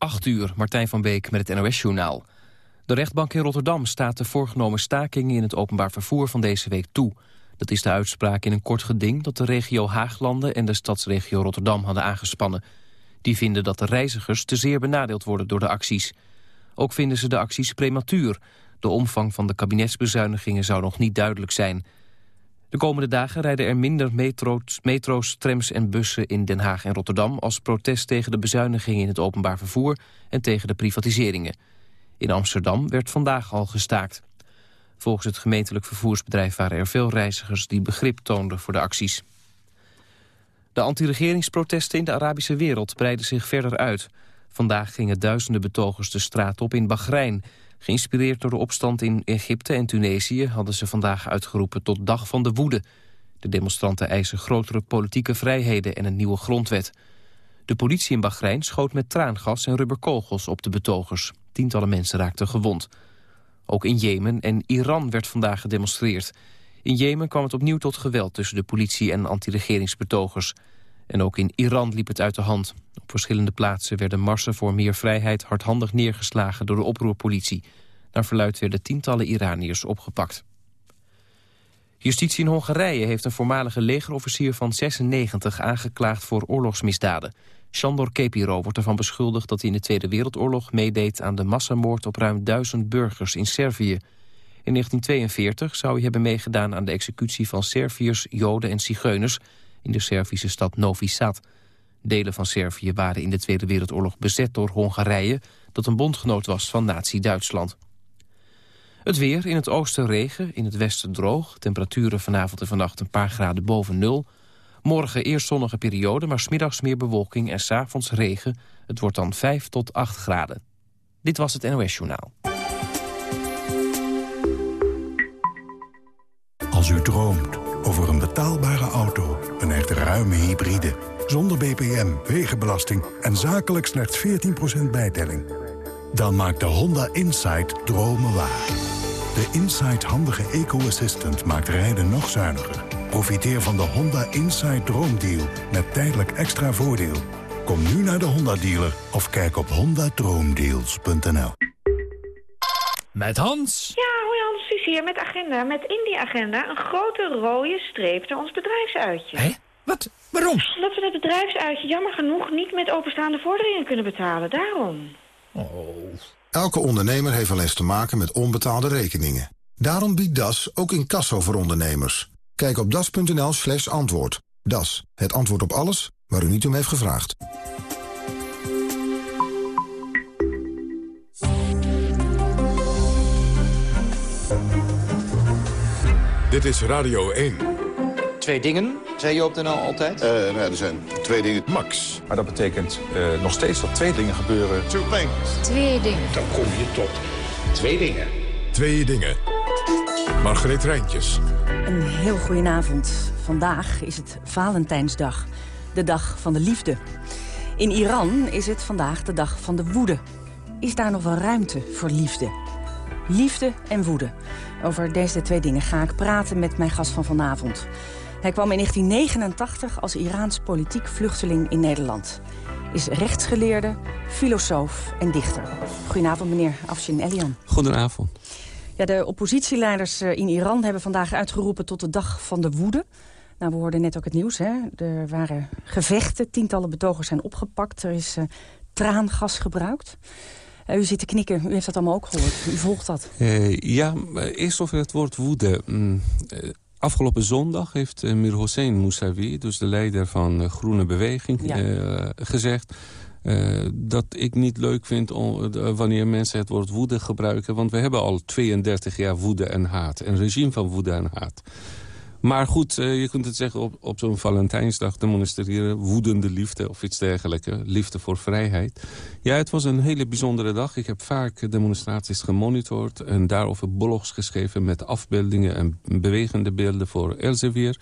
8 uur, Martijn van Beek met het NOS-journaal. De rechtbank in Rotterdam staat de voorgenomen stakingen in het openbaar vervoer van deze week toe. Dat is de uitspraak in een kort geding dat de regio Haaglanden en de stadsregio Rotterdam hadden aangespannen. Die vinden dat de reizigers te zeer benadeeld worden door de acties. Ook vinden ze de acties prematuur. De omvang van de kabinetsbezuinigingen zou nog niet duidelijk zijn. De komende dagen rijden er minder metro's, metro's, trams en bussen in Den Haag en Rotterdam... als protest tegen de bezuinigingen in het openbaar vervoer en tegen de privatiseringen. In Amsterdam werd vandaag al gestaakt. Volgens het gemeentelijk vervoersbedrijf waren er veel reizigers die begrip toonden voor de acties. De anti-regeringsprotesten in de Arabische wereld breiden zich verder uit. Vandaag gingen duizenden betogers de straat op in Bahrein. Geïnspireerd door de opstand in Egypte en Tunesië... hadden ze vandaag uitgeroepen tot Dag van de Woede. De demonstranten eisen grotere politieke vrijheden en een nieuwe grondwet. De politie in Bahrein schoot met traangas en rubberkogels op de betogers. Tientallen mensen raakten gewond. Ook in Jemen en Iran werd vandaag gedemonstreerd. In Jemen kwam het opnieuw tot geweld tussen de politie en anti-regeringsbetogers. En ook in Iran liep het uit de hand. Op verschillende plaatsen werden marsen voor meer vrijheid hardhandig neergeslagen door de oproerpolitie. Naar verluid werden tientallen Iraniërs opgepakt. Justitie in Hongarije heeft een voormalige legerofficier van 96 aangeklaagd voor oorlogsmisdaden. Sandor Kepiro wordt ervan beschuldigd dat hij in de Tweede Wereldoorlog meedeed aan de massamoord op ruim duizend burgers in Servië. In 1942 zou hij hebben meegedaan aan de executie van Serviërs, Joden en Zigeuners in de Servische stad Novi Sad. Delen van Servië waren in de Tweede Wereldoorlog bezet door Hongarije... dat een bondgenoot was van nazi-Duitsland. Het weer, in het oosten regen, in het westen droog. Temperaturen vanavond en vannacht een paar graden boven nul. Morgen eerst zonnige periode, maar smiddags meer bewolking en s'avonds regen. Het wordt dan 5 tot 8 graden. Dit was het NOS Journaal. Als u droomt over een betaalbare auto, echt ruime hybride... zonder BPM, wegenbelasting en zakelijk slechts 14% bijtelling... dan maakt de Honda Insight dromen waar. De Insight handige eco-assistant maakt rijden nog zuiniger. Profiteer van de Honda Insight Droomdeal met tijdelijk extra voordeel. Kom nu naar de Honda-dealer of kijk op hondadroomdeals.nl. Met Hans. Ja, hier met agenda. Met in die agenda een grote rode streep naar ons bedrijfsuitje. Hé? Wat? Waarom? Omdat we het bedrijfsuitje jammer genoeg niet met openstaande vorderingen kunnen betalen. Daarom. Oh. Elke ondernemer heeft wel eens te maken met onbetaalde rekeningen. Daarom biedt DAS ook incasso voor ondernemers. Kijk op das.nl slash antwoord. Das, het antwoord op alles waar u niet om heeft gevraagd. Dit is Radio 1. Twee dingen, zei je op de NL altijd? Uh, nou, er zijn twee dingen. Max. Maar dat betekent uh, nog steeds dat twee dingen gebeuren. Two things. Twee dingen. Dan kom je tot twee dingen. Twee dingen. Margreet Rijntjes. Een heel goedenavond. Vandaag is het Valentijnsdag. De dag van de liefde. In Iran is het vandaag de dag van de woede. Is daar nog wel ruimte voor liefde? Liefde en woede. Over deze twee dingen ga ik praten met mijn gast van vanavond. Hij kwam in 1989 als Iraans politiek vluchteling in Nederland. Is rechtsgeleerde, filosoof en dichter. Goedenavond, meneer Afshin Elian. Goedenavond. Ja, de oppositieleiders in Iran hebben vandaag uitgeroepen tot de dag van de woede. Nou, we hoorden net ook het nieuws. Hè? Er waren gevechten, tientallen betogers zijn opgepakt. Er is uh, traangas gebruikt. Uh, u zit te knikken, u heeft dat allemaal ook gehoord. U volgt dat. Uh, ja, eerst over het woord woede. Mm, afgelopen zondag heeft Mir Hossein Mousavi, dus de leider van de Groene Beweging, ja. gezegd... Uh, dat ik niet leuk vind om, uh, wanneer mensen het woord woede gebruiken. Want we hebben al 32 jaar woede en haat. Een regime van woede en haat. Maar goed, uh, je kunt het zeggen op, op zo'n Valentijnsdag demonstreren. Woedende liefde of iets dergelijks. Liefde voor vrijheid. Ja, het was een hele bijzondere dag. Ik heb vaak demonstraties gemonitord. En daarover blogs geschreven met afbeeldingen en bewegende beelden voor Elsevier.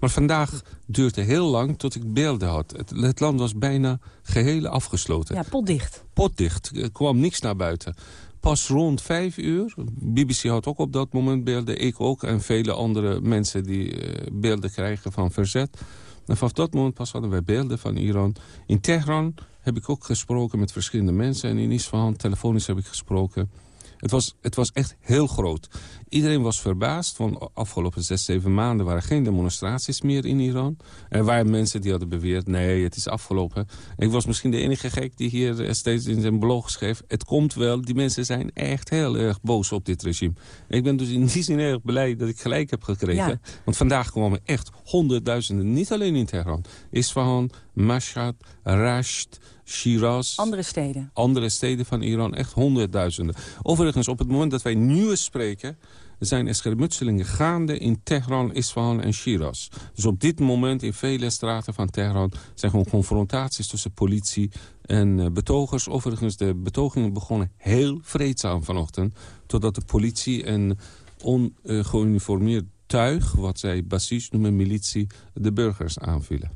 Maar vandaag duurde heel lang tot ik beelden had. Het, het land was bijna geheel afgesloten. Ja, potdicht. Potdicht. Er kwam niks naar buiten. Pas rond vijf uur, BBC had ook op dat moment beelden, ik ook... en vele andere mensen die uh, beelden krijgen van verzet. En vanaf dat moment pas hadden wij beelden van Iran. In Teheran heb ik ook gesproken met verschillende mensen. En in Isfahan, telefonisch heb ik gesproken. Het was, het was echt heel groot. Iedereen was verbaasd, want afgelopen zes, zeven maanden waren geen demonstraties meer in Iran. Er waren mensen die hadden beweerd, nee, het is afgelopen. ik was misschien de enige gek die hier eh, steeds in zijn blog schreef. Het komt wel, die mensen zijn echt heel erg boos op dit regime. ik ben dus in die zin erg blij dat ik gelijk heb gekregen. Want vandaag kwamen echt honderdduizenden, niet alleen in Teheran. Isfahan, Mashhad, Rasht, Shiraz. Andere steden. Andere steden van Iran, echt honderdduizenden. Overigens, op het moment dat wij nu spreken... zijn er schermutselingen gaande in Teheran, Isfahan en Shiraz. Dus op dit moment in vele straten van Teheran... zijn gewoon confrontaties tussen politie en uh, betogers. Overigens, de betogingen begonnen heel vreedzaam vanochtend... totdat de politie en ongeuniformeerd tuig... wat zij basis noemen militie, de burgers aanvielen.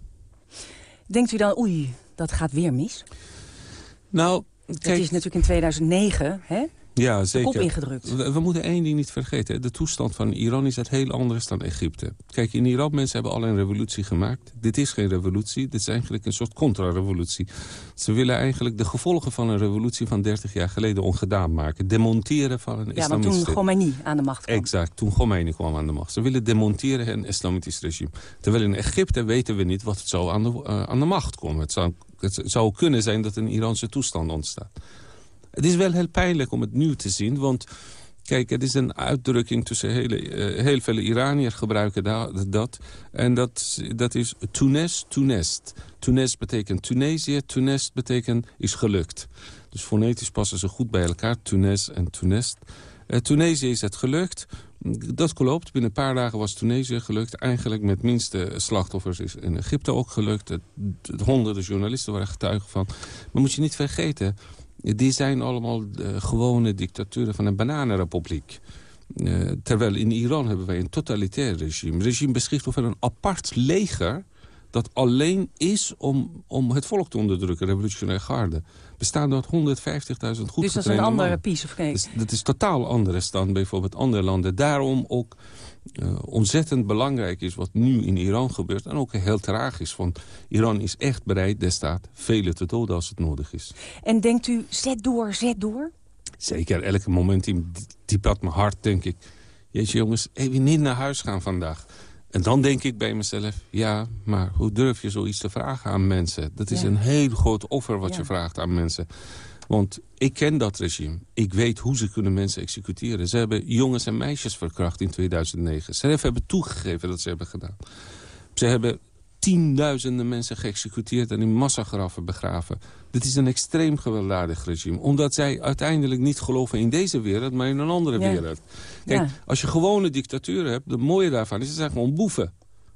Denkt u dan, oei, dat gaat weer mis? Nou, kijk... Het is natuurlijk in 2009, hè? Ja, zeker. Kop ingedrukt. We, moeten één ding niet vergeten. De toestand van Iran is het heel anders dan Egypte. Kijk, in Iran mensen hebben al een revolutie gemaakt. Dit is geen revolutie, dit is eigenlijk een soort contra-revolutie. Ze willen eigenlijk de gevolgen van een revolutie van 30 jaar geleden ongedaan maken. Demonteren van een ja, islamitisch... Ja, toen Khomeini aan de macht kwam. Exact, toen Khomeini kwam aan de macht. Ze willen demonteren een islamitisch regime. Terwijl in Egypte weten we niet wat het zou aan de, uh, aan de macht komen. Het zou, het zou kunnen zijn dat een Iraanse toestand ontstaat. Het is wel heel pijnlijk om het nu te zien, want... Kijk, het is een uitdrukking tussen hele, uh, heel veel Iraniërs gebruiken dat. En dat, dat is Tunes, Tunest. Tunes betekent Tunesië, Tunest betekent is gelukt. Dus fonetisch passen ze goed bij elkaar, Tunes en Tunest. Uh, Tunesië is het gelukt. Dat klopt. Binnen een paar dagen was Tunesië gelukt. Eigenlijk met minste slachtoffers is in Egypte ook gelukt. Het, honderden journalisten waren getuigen van. Maar moet je niet vergeten die zijn allemaal de gewone dictaturen van een bananenrepubliek. Uh, terwijl in Iran hebben wij een totalitair regime. Het regime beschikt over een apart leger dat alleen is om, om het volk te onderdrukken, revolutionair garde. Bestaan uit 150.000 goed Dus dat is een andere piece of cake? Dus dat is totaal anders dan bijvoorbeeld andere landen. Daarom ook uh, ontzettend belangrijk is wat nu in Iran gebeurt. En ook heel tragisch, want Iran is echt bereid destijds velen te doden als het nodig is. En denkt u, zet door, zet door? Zeker, elke moment diep uit mijn hart denk ik... Jeetje jongens, even niet naar huis gaan vandaag. En dan denk ik bij mezelf, ja, maar hoe durf je zoiets te vragen aan mensen? Dat is een heel groot offer wat je vraagt aan mensen. Want ik ken dat regime. Ik weet hoe ze kunnen mensen executeren. Ze hebben jongens en meisjes verkracht in 2009. Ze hebben toegegeven dat ze hebben gedaan. Ze hebben tienduizenden mensen geëxecuteerd en in massagraven begraven. Dit is een extreem gewelddadig regime. Omdat zij uiteindelijk niet geloven in deze wereld, maar in een andere wereld. Kijk, als je gewone dictaturen hebt, de mooie daarvan is, ze zijn gewoon boeven.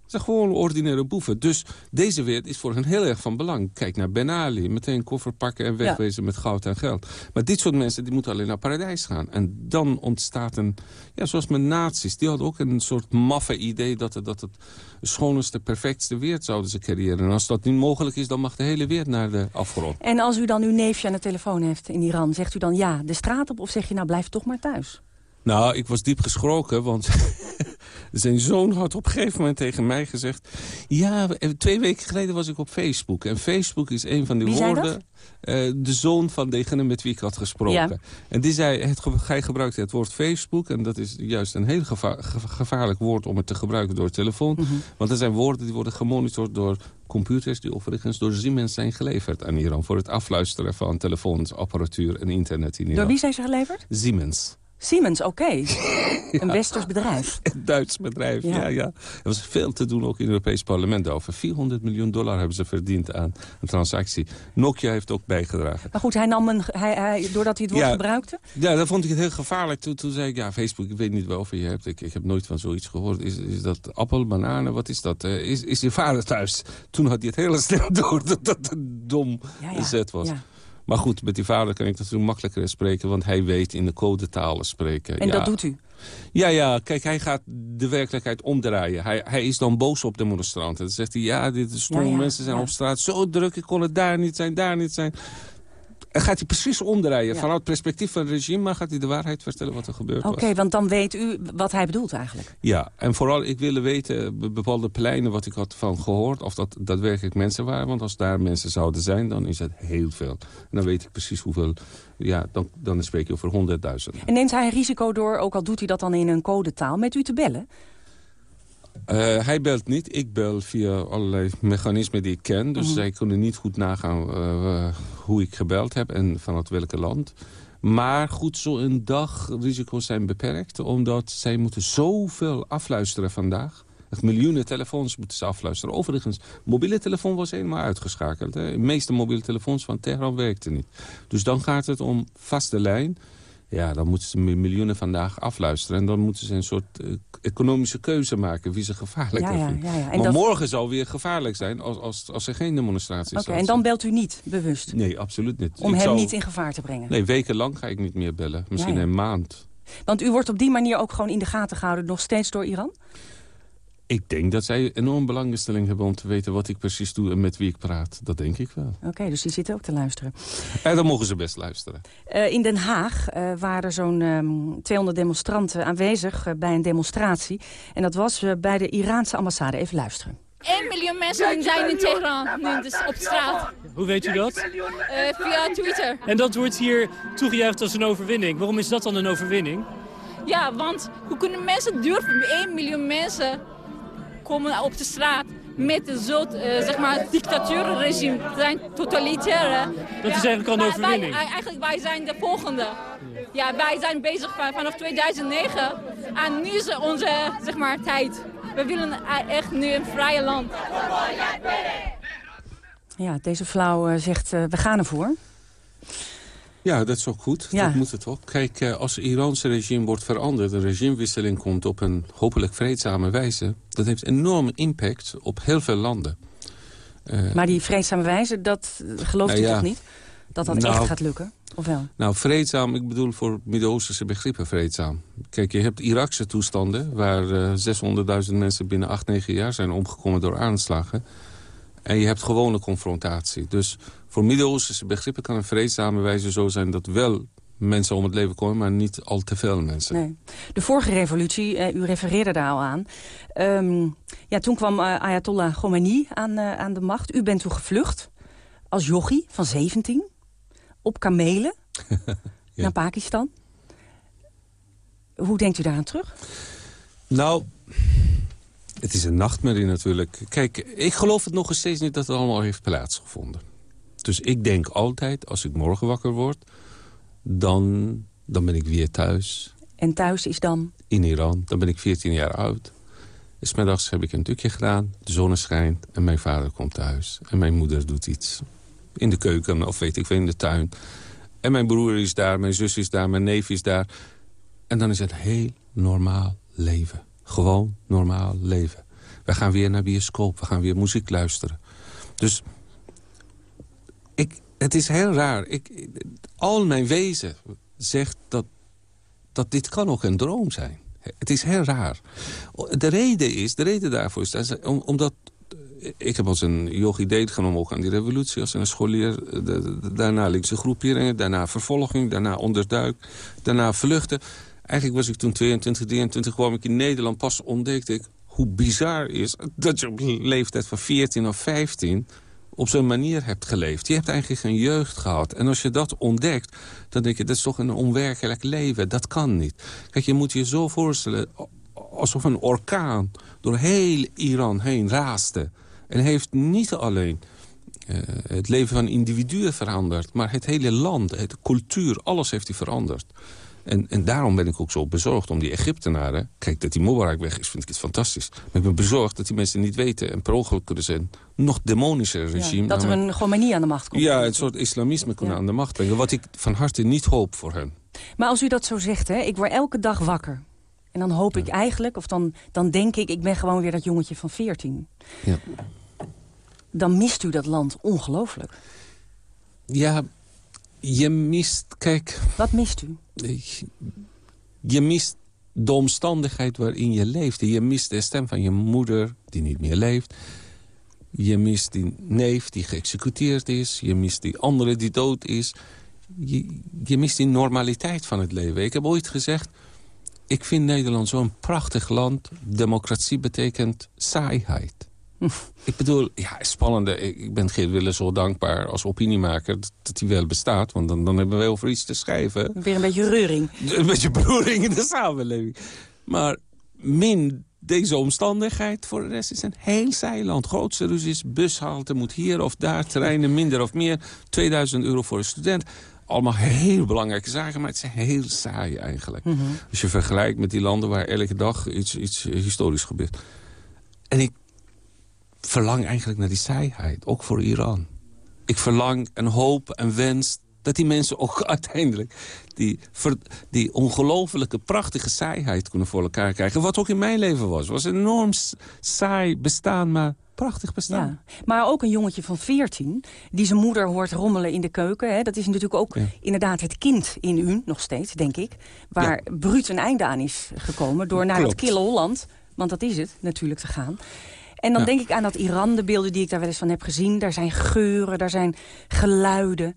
Het zijn gewoon ordinaire boeven. Dus deze wereld is voor hen heel erg van belang. Kijk naar Ben Ali, meteen koffer pakken en wegwezen met goud en geld. Maar dit soort mensen die moeten alleen naar paradijs gaan. En dan ontstaat een, ja, zoals met nazi's. Die hadden ook een soort maffe idee dat het, dat het schoonste, perfectste wereld zouden ze creëren. En als dat niet mogelijk is, dan mag de hele wereld naar de afgrond. En als u dan uw neefje aan de telefoon heeft in Iran, zegt u dan ja de straat op of zeg je nou blijf toch maar thuis? Nou, ik was diep geschrokken, want zijn zoon had op een gegeven moment tegen mij gezegd... ja, twee weken geleden was ik op Facebook. En Facebook is een van die Wie woorden... Uh, de zoon van degene met wie ik had gesproken. En die zei, het, hij gebruikte het woord Facebook... en dat is juist een heel gevaarlijk woord om het te gebruiken door telefoon. Mhm. Want er zijn woorden die worden gemonitord door computers... die overigens door Siemens zijn geleverd aan Iran... voor het afluisteren van telefoons, apparatuur en internet in Iran. Door wie zijn ze geleverd? Siemens. Siemens, oké. Een westers bedrijf. Een Duits bedrijf, ja. ja. Er was veel te doen ook in het Europees parlement over. 400 miljoen dollar hebben ze verdiend aan een transactie. Nokia heeft ook bijgedragen. Maar goed, hij nam een, hij, hij, doordat hij het woord gebruikte? Ja, dat vond ik het heel gevaarlijk. Toen, toen zei ik, ja, Facebook, ik weet niet waarover je hebt. Ik, ik heb nooit van zoiets gehoord. Is, is dat appel, bananen, wat is dat? Is, is je vader thuis? Toen had hij het hele snel door dat dat een dom zet was. Maar goed, met die vader kan ik natuurlijk makkelijker spreken... want hij weet in de codetalen spreken. En dat doet u? Ja, ja, kijk, hij gaat de werkelijkheid omdraaien. Hij, hij is dan boos op demonstranten. Dan zegt hij, ja, dit is stom, mensen zijn op straat zo druk... ik kon het daar niet zijn, daar niet zijn. En gaat hij precies omdraaien. Vanuit het perspectief van het regime... maar gaat hij de waarheid vertellen wat er gebeurt. Oké, want dan weet u wat hij bedoelt eigenlijk. Ja, en vooral ik wilde weten... bepaalde pleinen wat ik had van gehoord... of dat daadwerkelijk mensen waren. Want als daar mensen zouden zijn, dan is het heel veel. En dan weet ik precies hoeveel... Ja, dan, dan spreek je over honderdduizend. En neemt hij een risico door, ook al doet hij dat dan in een codetaal... met u te bellen? Uh, hij belt niet. Ik bel via allerlei mechanismen die ik ken. Dus mm zij kunnen niet goed nagaan uh, hoe ik gebeld heb en vanuit welke land. Maar goed, zo'n dag risico's zijn beperkt. Omdat zij moeten zoveel afluisteren vandaag. Echt miljoenen telefoons moeten ze afluisteren. Overigens, mobiele telefoon was helemaal uitgeschakeld. Hè. De meeste mobiele telefoons van Teheran werkten niet. Dus dan gaat het om vaste lijn. Ja, dan moeten ze miljoenen vandaag afluisteren. En dan moeten ze een soort uh, economische keuze maken wie ze gevaarlijk ja, ja. Maar dat... morgen zal weer gevaarlijk zijn als, als, als er geen demonstratie is. Oké, en dan belt u niet bewust? Nee, absoluut niet. Om hem niet in gevaar te brengen? Nee, wekenlang ga ik niet meer bellen. Misschien een maand. Want u wordt op die manier ook gewoon in de gaten gehouden, nog steeds door Iran? Ik denk dat zij enorm belangstelling hebben om te weten wat ik precies doe en met wie ik praat. Dat denk ik wel. Oké, dus die zitten ook te luisteren. En dan mogen ze best luisteren. Uh, in Den Haag uh, waren zo'n um, ehm, 200 demonstranten aanwezig uh, bij een demonstratie. En dat was bij de Iraanse ambassade. Even luisteren. 1 miljoen mensen zijn in Teheran nu dus op straat. Hoe weet u dat? via Twitter. En dat wordt hier toegejuicht als een overwinning. Waarom is dat dan een overwinning? Ja, want hoe kunnen mensen durven, 1 miljoen mensen komen op de straat met zo'n uh, zeg maar, dictatuurregime. zijn totalitaire. Dat is eigenlijk al een overwinning. Wij, eigenlijk wij zijn de volgende. Ja, wij zijn bezig vanaf 2009. En nu is onze zeg maar, tijd. We willen echt nu een vrije land. Ja, deze vrouw uh, zegt, uh, we gaan ervoor. Ja, dat is ook goed. Dat moet het ook. Kijk, eh, als het Iraanse regime wordt veranderd... een regimewisseling komt op een hopelijk vreedzame wijze... dat heeft enorme impact op heel veel landen. Uh, maar die vreedzame wijze, dat gelooft nou, u toch niet? Dat dat echt nou- gaat lukken? Of wel? Nou, vreedzaam, ik bedoel voor Midden-Oosterse begrippen vreedzaam. Kijk, je hebt Irakse toestanden... waar uh, eh, 600.000 mensen binnen 8, 9 jaar zijn omgekomen door aanslagen... En je hebt gewone confrontatie. Dus voor Midden-Oosterse begrippen kan een vreedzame wijze zo zijn... dat wel mensen om het leven komen, maar niet al te veel mensen. Nee. De vorige revolutie, eh, u refereerde daar al aan... Um, ja, toen kwam uh, Ayatollah Khomeini aan, uh, aan de macht. U bent toen gevlucht als jochie van 17 op kamelen naar Pakistan. Hoe denkt u daaraan terug? Nou, het is een nachtmerrie natuurlijk. Kijk, ik geloof het nog steeds niet dat het allemaal heeft plaatsgevonden. Dus ik denk altijd, als ik morgen wakker word... dan, dan ben ik weer thuis. En thuis is dan? In Iran. Dan ben ik 14 jaar oud. Smiddags heb ik een tukje gedaan, de zon schijnt... en mijn vader komt thuis. En mijn moeder doet iets. In de keuken, of weet ik veel, in de tuin. En mijn broer is daar, mijn zus is daar, mijn neef is daar. En dan is het heel normaal leven. Gewoon normaal leven. We gaan weer naar bioscoop, we gaan weer muziek luisteren. Dus ik, het is heel raar. Ik, al mijn wezen zegt dat, dat dit kan ook een droom zijn. Het is heel raar. De reden is, de reden daarvoor is, dat, omdat ik heb als een yogi deelgenomen ook aan die revolutie als een scholier. daarna linkse groeperingen, daarna vervolging, daarna onderduik, daarna vluchten. Eigenlijk was ik toen 22, 23, kwam ik in Nederland. Pas ontdekte ik hoe bizar is dat je op een leeftijd van 14 of 15 op zo'n manier hebt geleefd. Je hebt eigenlijk een jeugd gehad. En als je dat ontdekt, dan denk je, dat is toch een onwerkelijk leven. Dat kan niet. Kijk, je moet je zo voorstellen alsof een orkaan door heel Iran heen raaste. En heeft niet alleen uh, het leven van individuen veranderd... maar het hele land, de cultuur, alles heeft hij veranderd. En, en daarom ben ik ook zo bezorgd om die Egyptenaren... Kijk, dat die Mubarak weg is, vind ik het fantastisch. Maar ik ben bezorgd dat die mensen niet weten... en per ongeluk kunnen zijn nog demonischer regime. dat er een Khomeini aan de macht komt. Ja, een soort islamisme kunnen aan de macht brengen. Wat ik van harte niet hoop voor hen. Maar als u dat zo zegt, hè, ik word elke dag wakker. En dan hoop ik eigenlijk, of dan, dan denk ik... ik ben gewoon weer dat jongetje van 14. Ja. Dan mist u dat land ongelooflijk. Ja, je mist, kijk... Wat mist u? Je mist de omstandigheid waarin je leeft. Je mist de stem van je moeder, die niet meer leeft. Je mist die neef die geëxecuteerd is. Je mist die andere die dood is. je, je mist die normaliteit van het leven. Ik heb ooit gezegd, ik vind Nederland zo'n prachtig land. Democratie betekent saaiheid. Ik bedoel, ja, spannende. Ik ben Geert Willen zo dankbaar als opiniemaker dat hij wel bestaat. Want dan, dan hebben we over iets te schrijven. Weer een beetje reuring. Een beetje reuring in de samenleving. Maar min deze omstandigheid. Voor de rest is een heel zeiland. Grootste dus is bushalte, moet hier of daar, terreinen minder of meer. 2000 euro voor een student. Allemaal heel belangrijke zaken, maar het is heel saai eigenlijk. Mhm. Als je vergelijkt met die landen waar elke dag iets, iets historisch gebeurt. En ik verlang eigenlijk naar die saaiheid, ook voor Iran. Ik verlang en hoop en wens dat die mensen ook uiteindelijk die, die ongelofelijke prachtige saaiheid kunnen voor elkaar krijgen. Wat ook in mijn leven was. was een enorm saai bestaan, maar prachtig bestaan. Ja. Maar ook een jongetje van 14 die zijn moeder hoort rommelen in de keuken. Hè, dat is natuurlijk ook inderdaad het kind in u, nog steeds, denk ik. Waar ja. bruut een einde aan is gekomen door naar het kille Holland... want dat is het, natuurlijk, te gaan. En dan denk ik aan dat Iran, de beelden die ik daar wel eens van heb gezien. Daar zijn geuren, daar zijn geluiden.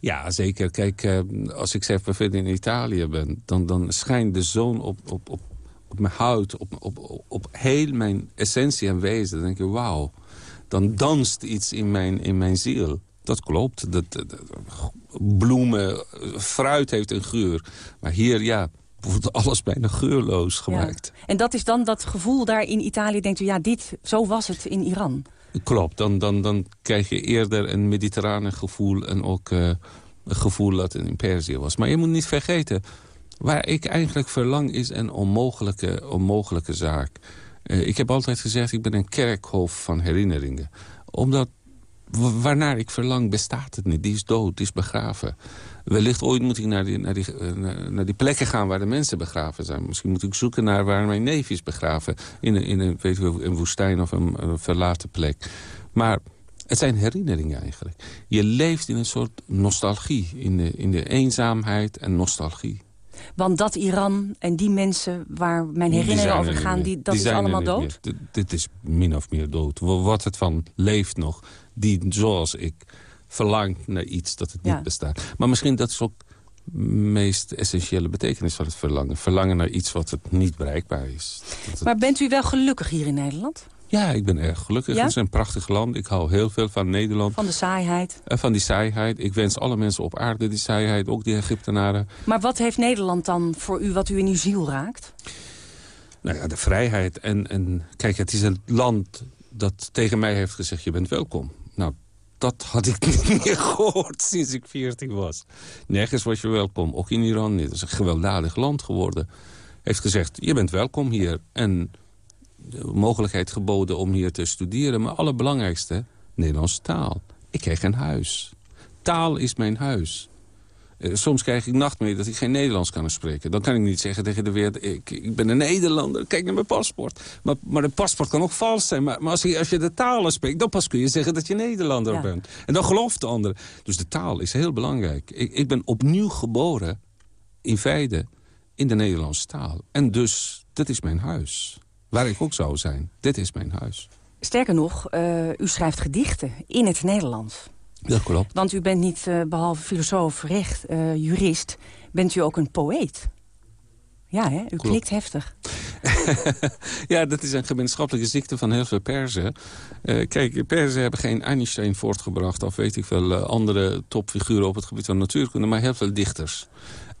Ja, zeker. Kijk, eh, als ik zelf bijvoorbeeld in Italië ben... dan, dan schijnt de zon op, op, op, op mijn huid, op, op, op heel mijn essentie en wezen. Dan denk je, wauw, dan danst iets in mijn, in mijn ziel. Dat klopt. Dat, dat, bloemen, fruit heeft een geur. Maar hier, ja, wordt alles bijna geurloos gemaakt. Ja. En dat is dan dat gevoel daar in Italië, denkt u, ja, dit, zo was het in Iran. Klopt, dan, dan, dan krijg je eerder een mediterrane gevoel... en ook uh, een gevoel dat het in Perzië was. Maar je moet niet vergeten, waar ik eigenlijk verlang is een onmogelijke, onmogelijke zaak. Uh, ik heb altijd gezegd, ik ben een kerkhof van herinneringen. Omdat waarnaar ik verlang bestaat het niet. Die is dood, die is begraven. Wellicht ooit moet ik naar die, naar, die, naar die plekken gaan waar de mensen begraven zijn. Misschien moet ik zoeken naar waar mijn neef is begraven. In een, in een, weet een woestijn of een, een verlaten plek. Maar het zijn herinneringen eigenlijk. Je leeft in een soort nostalgie. In de, in de eenzaamheid en nostalgie. Want dat Iran en die mensen waar mijn herinneringen over gaan... Die, dat is allemaal dood? Dit is min of meer dood. Wat het van leeft nog, die zoals ik verlangt naar iets dat het niet bestaat. Maar misschien dat is ook de meest essentiële betekenis van het verlangen. Verlangen naar iets wat het niet bereikbaar is. Maar bent u wel gelukkig hier in Nederland? Ja, ik ben erg gelukkig. Het is een prachtig land. Ik hou heel veel van Nederland. Van de saaiheid. En van die saaiheid. Ik wens alle mensen op aarde die saaiheid, ook die Egyptenaren. Maar wat heeft Nederland dan voor u wat u in uw ziel raakt? Nou ja, de vrijheid. En, en kijk, het is een land dat tegen mij heeft gezegd, je bent welkom. Dat had ik niet meer gehoord sinds ik 14 was. Nergens was je welkom, ook in Iran niet. Het is een gewelddadig land geworden. Heeft gezegd, je bent welkom hier. En de mogelijkheid geboden om hier te studeren. Maar allerbelangrijkste, Nederlandse taal. Ik kreeg een huis. Taal is mijn huis. Uh, soms krijg ik nachtmerrie dat ik geen Nederlands kan spreken. Dan kan ik niet zeggen tegen de wereld, ik, ik ben een Nederlander, kijk naar mijn paspoort. Maar, maar een paspoort kan ook vals zijn. Maar, maar als, je, als je de talen spreekt, dan pas kun je zeggen dat je Nederlander ja. bent. En dan gelooft de ander. Dus de taal is heel belangrijk. Ik, ik ben opnieuw geboren, in feite, in de Nederlandse taal. En dus, dat is mijn huis. Waar ik ook zou zijn. Dit is mijn huis. Sterker nog, uh, u schrijft gedichten in het Nederlands. Dat klopt. Want u bent niet, uh, behalve filosoof, recht, uh, jurist... bent u ook een poëet. Ja, hè? u klinkt heftig. ja, dat is een gemeenschappelijke ziekte van heel veel Perzen. Uh, kijk, Perzen hebben geen Einstein voortgebracht... of weet ik veel, andere topfiguren op het gebied van natuurkunde... maar heel veel dichters.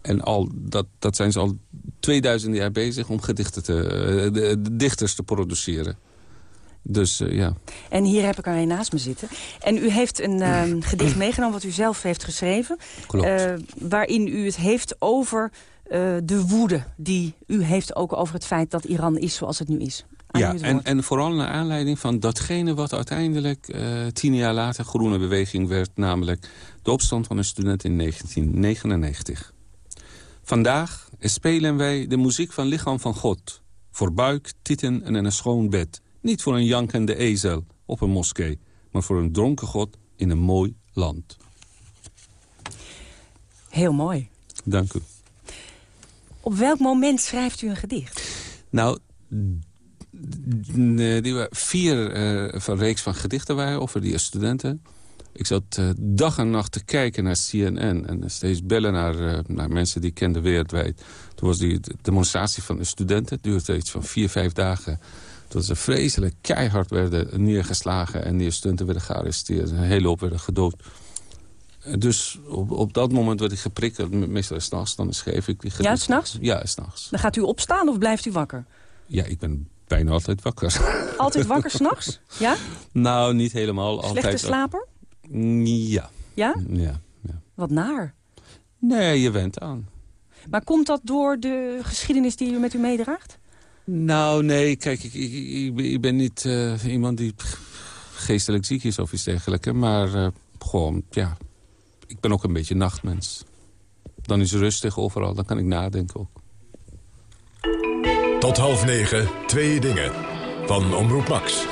En al, dat, dat zijn ze al 2000 jaar bezig om gedichten te, de, de dichters te produceren. Dus uh, ja. En hier heb ik er een naast me zitten. En u heeft een uh, gedicht meegenomen wat u zelf heeft geschreven. Klopt. Uh, waarin u het heeft over de woede die u heeft ook over het feit dat Iran is zoals het nu is. Ja, en, en vooral naar aanleiding van datgene wat uiteindelijk tien jaar later groene beweging werd. Namelijk de opstand van een student in 1999. Vandaag spelen wij de muziek van lichaam van God. Voor buik, tieten en een schoon bed. Niet voor een jankende ezel op een moskee, maar voor een dronken God in een mooi land. Heel mooi. Dank u. Op welk moment schrijft u een gedicht? Nou, die vier uh, van reeks van gedichten waren over die studenten. Ik zat uh, dag en nacht te kijken naar CNN en steeds bellen naar, uh, naar mensen die ik kende wereldwijd. Toen was die demonstratie van de studenten. Het duurde iets van vier, vijf dagen. Toen ze vreselijk keihard werden neergeslagen en die studenten werden gearresteerd. Een hele hoop werden gedood. Dus op, op dat moment werd ik geprikkeld. Meestal s'nachts, dan schreef ik die gedichten. Ja, s'nachts? Ja, s'nachts. Dan gaat u opstaan of blijft u wakker? Ja, ik ben bijna altijd wakker. Altijd wakker s'nachts? Ja? Nou, niet helemaal. Slechte altijd slaper? Ja. Ja? Ja. ja. Wat naar. Nee, je went aan. Maar komt dat door de geschiedenis die u met u meedraagt? Nou, nee. Kijk, ik, ik, ben niet uh, iemand die geestelijk ziek is of iets dergelijks. Maar uh, gewoon, ja, ik ben ook een beetje nachtmens. Dan is rustig overal, dan kan ik nadenken ook. Tot half negen, twee dingen. Van Omroep Max.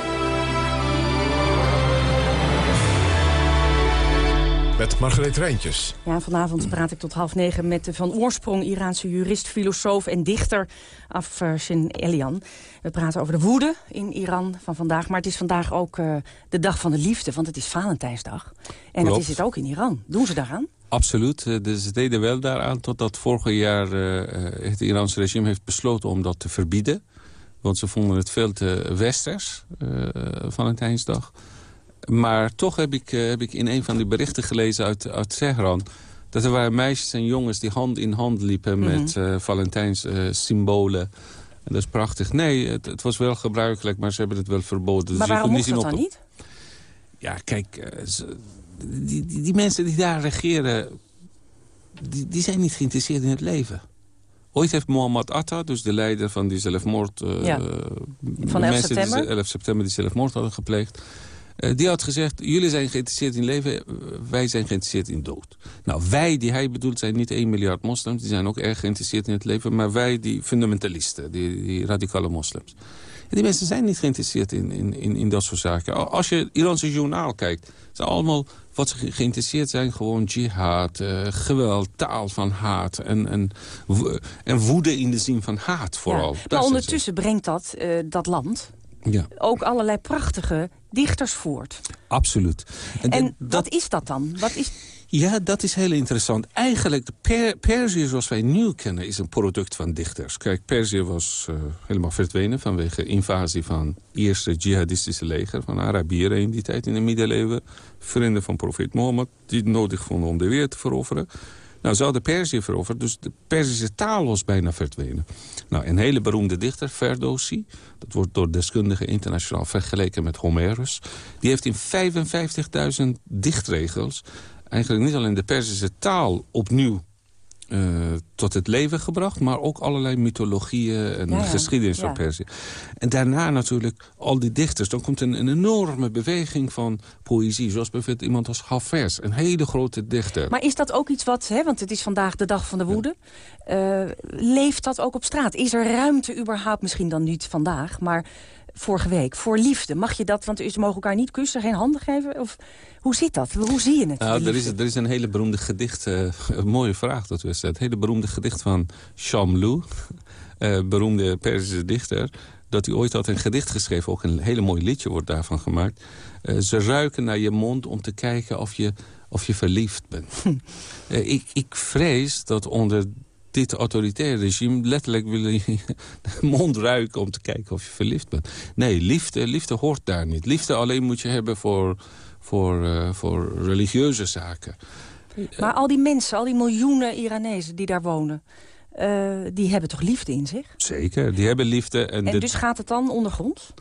Met Margreet Rijntjes. Ja, vanavond praat ik tot half negen met de van oorsprong Iraanse jurist, filosoof en dichter Afshin Elian. We praten over de woede in Iran van vandaag. Maar het is vandaag ook uh, de dag van de liefde, want het is Valentijnsdag. En dat is het ook in Iran. Doen ze daaraan? Absoluut. Eh, dus ze deden wel daaraan totdat vorig jaar uh, het Iraanse regime heeft besloten om dat te verbieden. Want ze vonden het veel te westers, uh, Valentijnsdag. Maar toch heb ik, uh, heb ik in een van die berichten gelezen uit, uit Teheran... dat er waren meisjes en jongens die hand in hand liepen... Mm -hmm. met uh, Valentijns symbolen. En dat is prachtig. Nee, het, het, was wel gebruikelijk, maar ze hebben het wel verboden. Maar dus waarom mocht dat dan niet? Ja, kijk, ze, die, die, die, mensen die daar regeren... Die, die zijn niet geïnteresseerd in het leven. Ooit heeft Mohammad Atta, dus de leider van die zelfmoord... Uh, ja. Van 11 september? Die, 11 september die zelfmoord hadden gepleegd... Uh, die had gezegd, jullie zijn geïnteresseerd in leven, wij zijn geïnteresseerd in dood. Nou, wij die hij bedoelt zijn niet 1 miljard moslims, die zijn ook erg geïnteresseerd in het leven. Maar wij, die fundamentalisten, die, die radicale moslims. En die mensen zijn niet geïnteresseerd in, in, in, in dat soort zaken. Als je het Iraanse journaal kijkt, zijn allemaal wat ze geïnteresseerd zijn. Gewoon jihad, uh, geweld, taal van haat en, en, en woede in de zin van haat vooral. Ja, maar ondertussen brengt dat, uh, dat land ja. ook allerlei prachtige dichters voort. Absoluut. En, en dat... wat is dat dan? Wat is... Ja, dat is heel interessant. Eigenlijk, per Perzië zoals wij nu kennen, is een product van dichters. Kijk, Perzië was uh, helemaal verdwenen vanwege invasie van het eerste jihadistische leger van Arabieren in die tijd in de middeleeuwen. Vrienden van profeet Mohammed, die het nodig vonden om de wereld te veroveren. Nou, ze hadden Perzië veroverd, dus de Perzische taal was bijna verdwenen. Nou, een hele beroemde dichter, Ferdowsi... dat wordt door deskundigen internationaal vergeleken met Homerus... die heeft in 55.000 dichtregels... eigenlijk niet alleen de Perzische taal opnieuw uh, tot het leven gebracht... maar ook allerlei mythologieën en ja, geschiedenis ja. van Perzië. En daarna natuurlijk al die dichters. Dan komt een, een enorme beweging van poëzie. Zoals bijvoorbeeld iemand als Hafez, een hele grote dichter. Maar is dat ook iets wat, hè, want het is vandaag de dag van de woede... Ja. Uh, leeft dat ook op straat? Is er ruimte überhaupt, misschien dan niet vandaag... maar vorige week, voor liefde. Mag je dat, want ze mogen elkaar niet kussen, geen handen geven? Of hoe zit dat? Hoe zie je het? Nou, er, is, er is een hele beroemde gedicht, uh, een mooie vraag dat we stellen. Het hele beroemde gedicht van Shamlu, uh, beroemde Perzische dichter dat hij ooit had een gedicht geschreven. Ook een hele mooi liedje wordt daarvan gemaakt. Uh, ze ruiken naar je mond om te kijken of je, of je verliefd bent. uh, ik, ik vrees dat onder dit autoritaire regime letterlijk willen je de mond ruiken om te kijken of je verliefd bent. Nee, liefde, liefde hoort daar niet. Liefde alleen moet je hebben voor, voor, uh, voor religieuze zaken. Maar al die mensen, al die miljoenen Iranezen die daar wonen... Uh, die hebben toch liefde in zich? Zeker, die hebben liefde. En, dus gaat het dan ondergrond?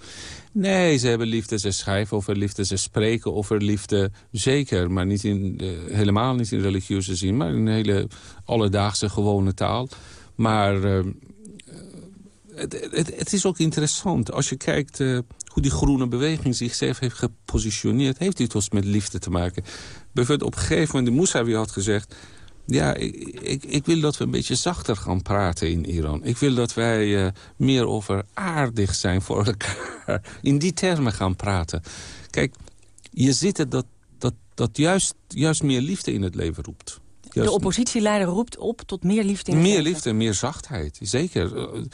Nee, ze hebben liefde, ze schrijven over liefde, ze spreken over liefde. Zeker, maar niet in, uh, helemaal niet in religieuze zin, maar in een hele alledaagse gewone taal. Maar uh, het, is ook interessant. Als je kijkt uh, hoe die groene beweging zichzelf heeft gepositioneerd... heeft dit dus met liefde te maken. Bijvoorbeeld op een gegeven moment, de Mousavi had gezegd... Ja, ik, ik, ik, wil dat we een beetje zachter gaan praten in Iran. Ik wil dat wij uh, meer over aardig zijn voor elkaar. In die termen gaan praten. Kijk, je ziet het dat, dat, dat juist, juist meer liefde in het leven roept. Juist de oppositieleider roept op tot meer liefde in het Meer leven. liefde, meer zachtheid, zeker. Uh,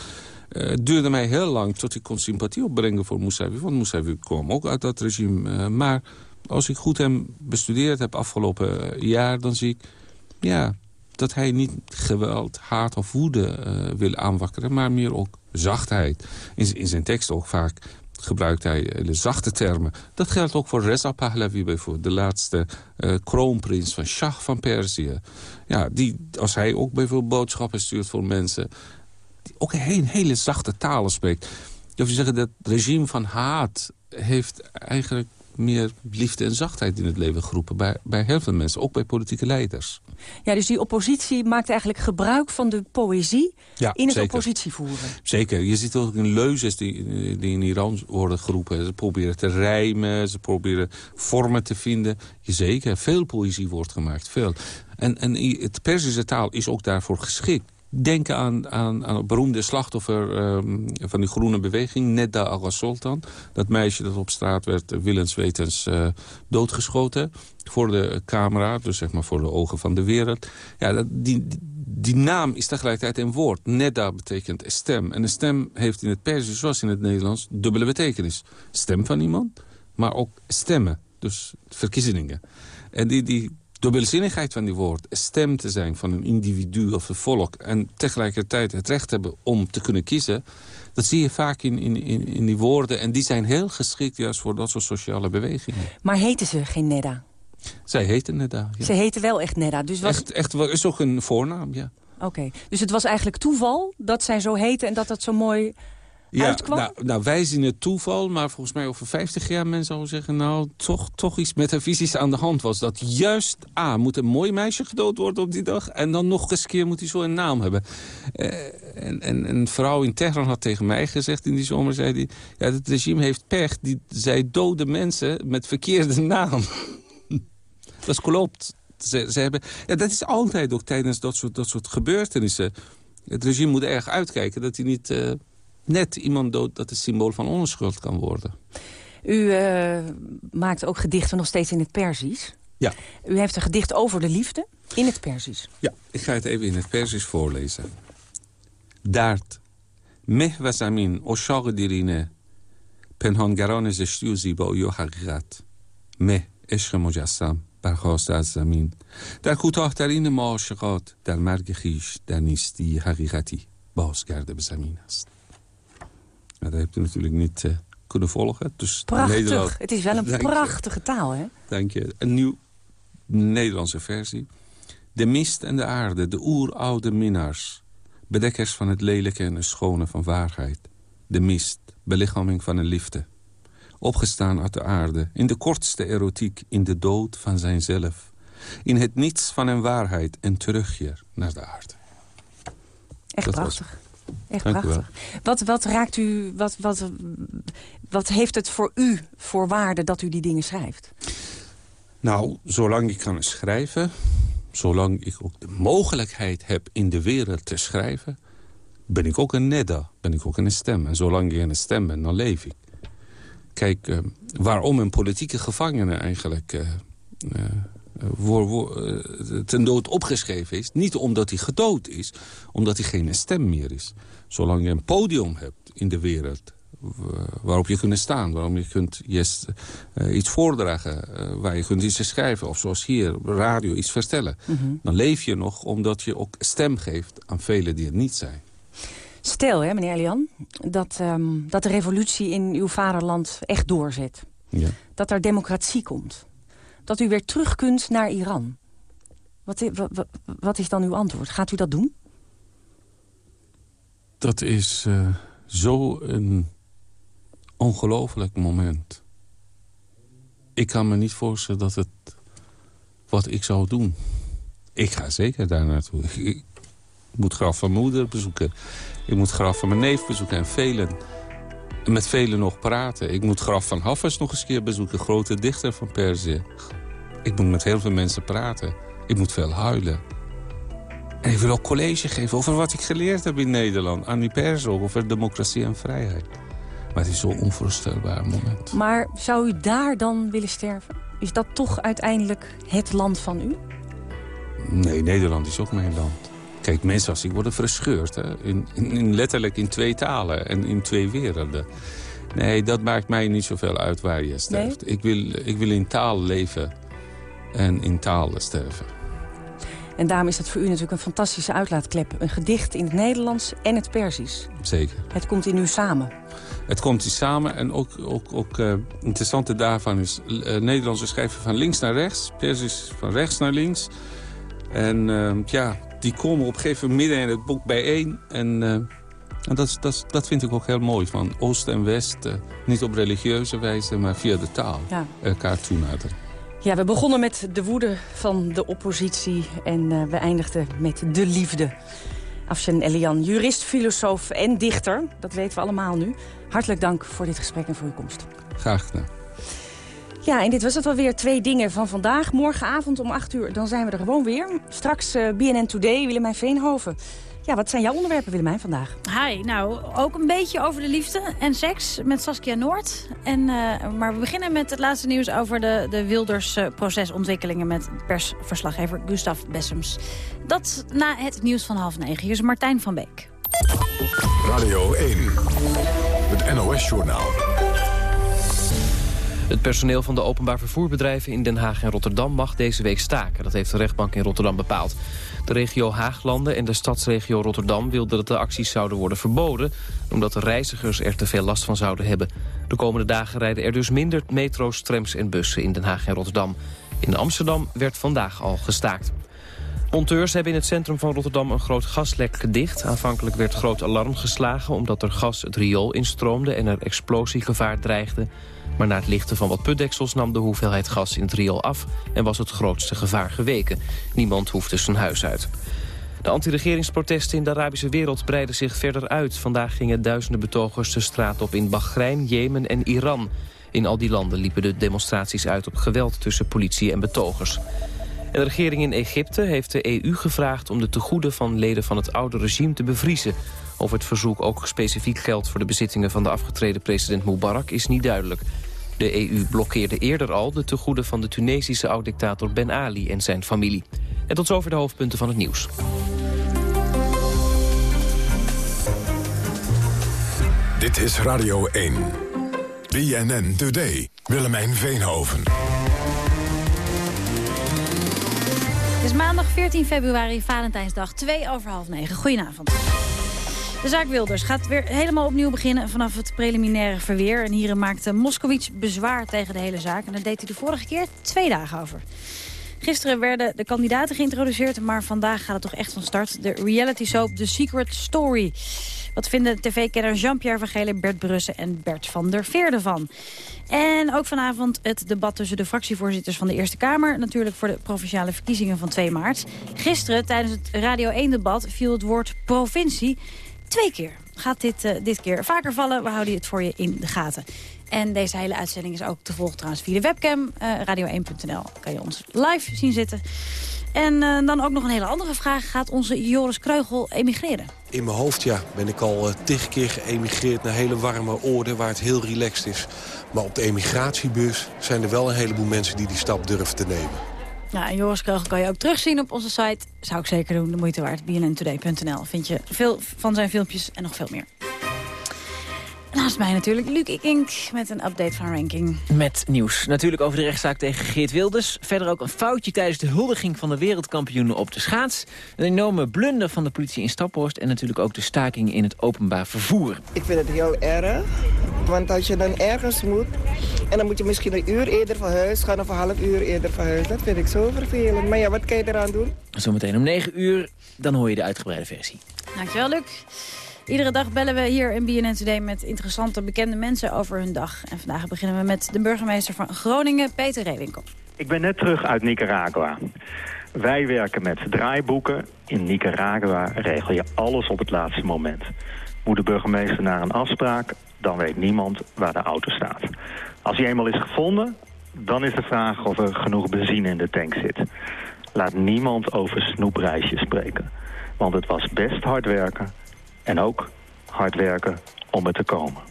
het duurde mij heel lang tot ik kon sympathie opbrengen voor Mousavi. Want Mousavi kwam ook uit dat regime. Uh, maar als ik goed hem bestudeerd heb afgelopen jaar... dan zie ik ja, dat hij niet geweld, haat of woede uh, wil aanwakkeren... maar meer ook zachtheid. In, in zijn tekst ook vaak gebruikt hij hele zachte termen. Dat geldt ook voor Reza Pahlavi bijvoorbeeld. De laatste uh, kroonprins van Shah van Perzië. Ja, die, als hij ook bijvoorbeeld boodschappen stuurt voor mensen... Die ook een hele zachte talen spreekt. Je je zeggen dat regime van haat heeft eigenlijk meer liefde en zachtheid in het leven geroepen... bij, bij heel veel mensen, ook bij politieke leiders. Ja, dus die oppositie maakt eigenlijk gebruik van de poëzie... in het oppositie voeren. Zeker. Je ziet ook in leuzes die, die in Iran worden geroepen. Ze proberen te rijmen, ze proberen vormen te vinden. Zeker, veel poëzie wordt gemaakt, veel. En, en het Perzische taal is ook daarvoor geschikt denken aan, aan, aan het beroemde slachtoffer um, van die groene beweging, Nedda Aga Sultan. Dat meisje dat op straat werd uh, willenswetens uh, doodgeschoten voor de camera, dus zeg maar voor de ogen van de wereld. Ja, die, die naam is tegelijkertijd een woord. Nedda betekent stem. En een stem heeft in het Persisch, zoals in het Nederlands, dubbele betekenis. Stem van iemand, maar ook stemmen. Dus verkiezingen. En die, die dubbelzinnigheid van die woord, stem te zijn van een individu of een volk... en tegelijkertijd het recht hebben om te kunnen kiezen... dat zie je vaak in, in, in die woorden. En die zijn heel geschikt juist voor dat soort sociale bewegingen. Maar heten ze geen Nedda? Zij heten Nedda, ja. Ze heten wel echt Nedda. Dus was... Echt, echt is ook een voornaam, ja. Oké, dus het was eigenlijk toeval dat zij zo heten... en dat dat zo mooi ja, nou, nou, wij zien het toeval, maar volgens mij over 50 jaar men zou zeggen... nou, toch, toch iets metafysisch aan de hand was. Dat juist, A, moet een mooi meisje gedood worden op die dag... en dan nog eens keer moet hij zo een naam hebben. Uh, en, en een vrouw in Teheran had tegen mij gezegd in die zomer... zei die, ja, het regime heeft pech, die, zij doden mensen met verkeerde naam. dat klopt. Ze, ze hebben, ja, dat is altijd ook tijdens dat soort, dat soort gebeurtenissen. Het regime moet erg uitkijken dat hij niet... Uh, net iemand dood dat het symbool van onschuld kan worden. U uh, maakt ook gedichten nog steeds in het Perzisch. Ja. U heeft een gedicht over de liefde in het Perzisch. Ja, ik ga het even in het Perzisch voorlezen. Dart. Meh و زمین اشاق دیرینه پنهانگران زشتی و زیبایی و حقیقت مه عشق مجسم برخواست از زمین در کوتاهترین معاشقات در مرگ خیش در نیستی حقیقتی بازگرده به زمین است dat heeft u natuurlijk niet uh, kunnen volgen. Dus Prachtig. Nederland... Het is wel een prachtige taal, hè? Dank je. Een nieuw Nederlandse versie. De mist en de aarde, de oeroude minnaars. Bedekkers van het lelijke en het schone van waarheid. De mist, belichaming van een liefde. Opgestaan uit de aarde, in de kortste erotiek, in de dood van zijnzelf. In het niets van een waarheid en terugkeer naar de aarde. Echt prachtig. Echt prachtig. Wat, wat raakt u, wat, wat, wat heeft het voor u voor waarde dat u die dingen schrijft? Nou, zolang ik kan schrijven, zolang ik ook de mogelijkheid heb in de wereld te schrijven... ben ik ook een nedda, ben ik ook een stem. En zolang ik een stem ben, dan leef ik. Kijk, uh, waarom een politieke gevangene eigenlijk... Uh, uh, voor, uh, ten dood opgeschreven is. Niet omdat hij gedood is, omdat hij geen stem meer is. Zolang je een podium hebt in de wereld waarop je kunt staan, waarom je kunt yes, uh, iets voordragen, uh, waar je kunt iets schrijven, of zoals hier, radio, iets vertellen. Mm -hmm. Dan leef je nog omdat je ook stem geeft aan velen die het niet zijn. Stel, hè, meneer Elian, dat, um, dat de revolutie in uw vaderland echt doorzet. Ja. Dat er democratie komt dat u weer terug kunt naar Iran. Wat, wat, wat is dan uw antwoord? Gaat u dat doen? Dat is uh, zo een ongelooflijk moment. Ik kan me niet voorstellen dat het wat ik zou doen. Ik ga zeker daar naartoe. Ik moet graf van mijn moeder bezoeken. Ik moet graf van mijn neef bezoeken en velen. Met velen nog praten. Ik moet graf van Hafez nog eens keer bezoeken. Grote dichter van Perzië. Ik moet met heel veel mensen praten. Ik moet veel huilen. En ik wil ook college geven over wat ik geleerd heb in Nederland. Aan die pers over democratie en vrijheid. Maar het is zo'n onvoorstelbaar moment. Maar zou u daar dan willen sterven? Is dat toch uiteindelijk het land van u? Nee, Nederland is ook mijn land. Kijk, mensen als ik worden verscheurd. Hè? In, in, letterlijk in twee talen en in twee werelden. Nee, dat maakt mij niet zoveel uit waar je sterft. Ik, wil, ik wil in taal leven en in taal sterven. En daarom is dat voor u natuurlijk een fantastische uitlaatklep. Een gedicht in het Nederlands en het Persisch. Zeker. Het komt in u samen. Het komt hier samen en ook, ook, ook uh, interessante daarvan is... Uh, Nederlandse schrijven van links naar rechts, Persisch van rechts naar links. En uh, ja, die komen op een gegeven moment midden in het boek bijeen. En, en dat, dat, dat vind ik ook heel mooi, van Oost en West. niet op religieuze wijze, maar via de taal ja. elkaar toenaderen. Ja, we begonnen met de woede van de oppositie en uh, we eindigden met de liefde. Afshen Elian, jurist, filosoof en dichter. Dat weten we allemaal nu. Hartelijk dank voor dit gesprek en voor uw komst. Graag gedaan. Ja, en dit was het alweer. Twee dingen van vandaag. Morgenavond om 8 uur, dan zijn we er gewoon weer. Straks uh, BNN Today, Willemijn Veenhoven. Ja, wat zijn jouw onderwerpen, Willemijn, vandaag? Hi, nou, ook een beetje over de liefde en seks met Saskia Noord. En, uh, maar we beginnen met het laatste nieuws over de, de Wilders-procesontwikkelingen... met persverslaggever Gustav Bessems. Dat na het nieuws van half negen. Hier is Martijn van Beek. Radio 1, het NOS-journaal. Het personeel van de openbaar vervoerbedrijven in Den Haag en Rotterdam mag deze week staken. Dat heeft de rechtbank in Rotterdam bepaald. De regio Haaglanden en de stadsregio Rotterdam wilden dat de acties zouden worden verboden... omdat de reizigers er te veel last van zouden hebben. De komende dagen rijden er dus minder metro's, trams en bussen in Den Haag en Rotterdam. In Amsterdam werd vandaag al gestaakt. Monteurs hebben in het centrum van Rotterdam een groot gaslek gedicht. Aanvankelijk werd groot alarm geslagen omdat er gas het riool instroomde... en er explosiegevaar dreigde. Maar na het lichten van wat putdeksels nam de hoeveelheid gas in het riool af... en was het grootste gevaar geweken. Niemand hoefde zijn huis uit. De anti-regeringsprotesten in de Arabische wereld breiden zich verder uit. Vandaag gingen duizenden betogers de straat op in Bahrein, Jemen en Iran. In al die landen liepen de demonstraties uit op geweld tussen politie en betogers. En de regering in Egypte heeft de EU gevraagd om de tegoeden van leden van het oude regime te bevriezen. Of het verzoek ook specifiek geldt voor de bezittingen van de afgetreden president Mubarak is niet duidelijk. De EU blokkeerde eerder al de tegoeden van de Tunesische oud-dictator Ben Ali en zijn familie. En tot zover de hoofdpunten van het nieuws. Dit is Radio 1. BNN Today. Willemijn Veenhoven. Het is maandag 14 februari, Valentijnsdag, 2 over half 9. Goedenavond. De zaak Wilders gaat weer helemaal opnieuw beginnen vanaf het preliminaire verweer. En hierin maakte Moskowitz bezwaar tegen de hele zaak. En dat deed hij de vorige keer twee dagen over. Gisteren werden de kandidaten geïntroduceerd, maar vandaag gaat het toch echt van start. De reality soap The Secret Story. Wat vinden tv-kenner Jean-Pierre van Bert Brussen en Bert van der Veerde van? En ook vanavond het debat tussen de fractievoorzitters van de Eerste Kamer. Natuurlijk voor de provinciale verkiezingen van 2 maart. Gisteren tijdens het Radio 1-debat viel het woord provincie Twee keer gaat dit, uh, dit keer vaker vallen. We houden het voor je in de gaten. En deze hele uitzending is ook te volgen trouwens via de webcam. Uh, Radio1.nl kan je ons live zien zitten. En uh, dan ook nog een hele andere vraag. Gaat onze Joris Kreugel emigreren? In mijn hoofd, ja, ben ik al uh, tig keer geëmigreerd naar hele warme oorden... waar het heel relaxed is. Maar op de emigratiebus zijn er wel een heleboel mensen die die stap durven te nemen. Nou, en Joris Kreugel kan je ook terugzien op onze site. Zou ik zeker doen, de moeite waard. bnntoday.nl vind je veel van zijn filmpjes en nog veel meer. Naast mij natuurlijk Luc Ikink met een update van Ranking. Met nieuws. Natuurlijk over de rechtszaak tegen Geert Wilders. Verder ook een foutje tijdens de huldiging van de wereldkampioenen op de schaats. Een enorme blunder van de politie in Staphorst. En natuurlijk ook de staking in het openbaar vervoer. Ik vind het heel erg. Want als je dan ergens moet... en dan moet je misschien een uur eerder van huis gaan... of een half uur eerder van huis. Dat vind ik zo vervelend. Maar ja, wat kan je eraan doen? Zometeen om 9 uur, dan hoor je de uitgebreide versie. Dankjewel, Luc. Iedere dag bellen we hier in BNN met interessante bekende mensen over hun dag. En vandaag beginnen we met de burgemeester van Groningen, Peter Rewinkel. Ik ben net terug uit Nicaragua. Wij werken met draaiboeken. In Nicaragua regel je alles op het laatste moment. Moet de burgemeester naar een afspraak, dan weet niemand waar de auto staat. Als hij eenmaal is gevonden, dan is de vraag of er genoeg benzine in de tank zit. Laat niemand over snoepreisjes spreken. Want het was best hard werken en ook hard werken om er te komen.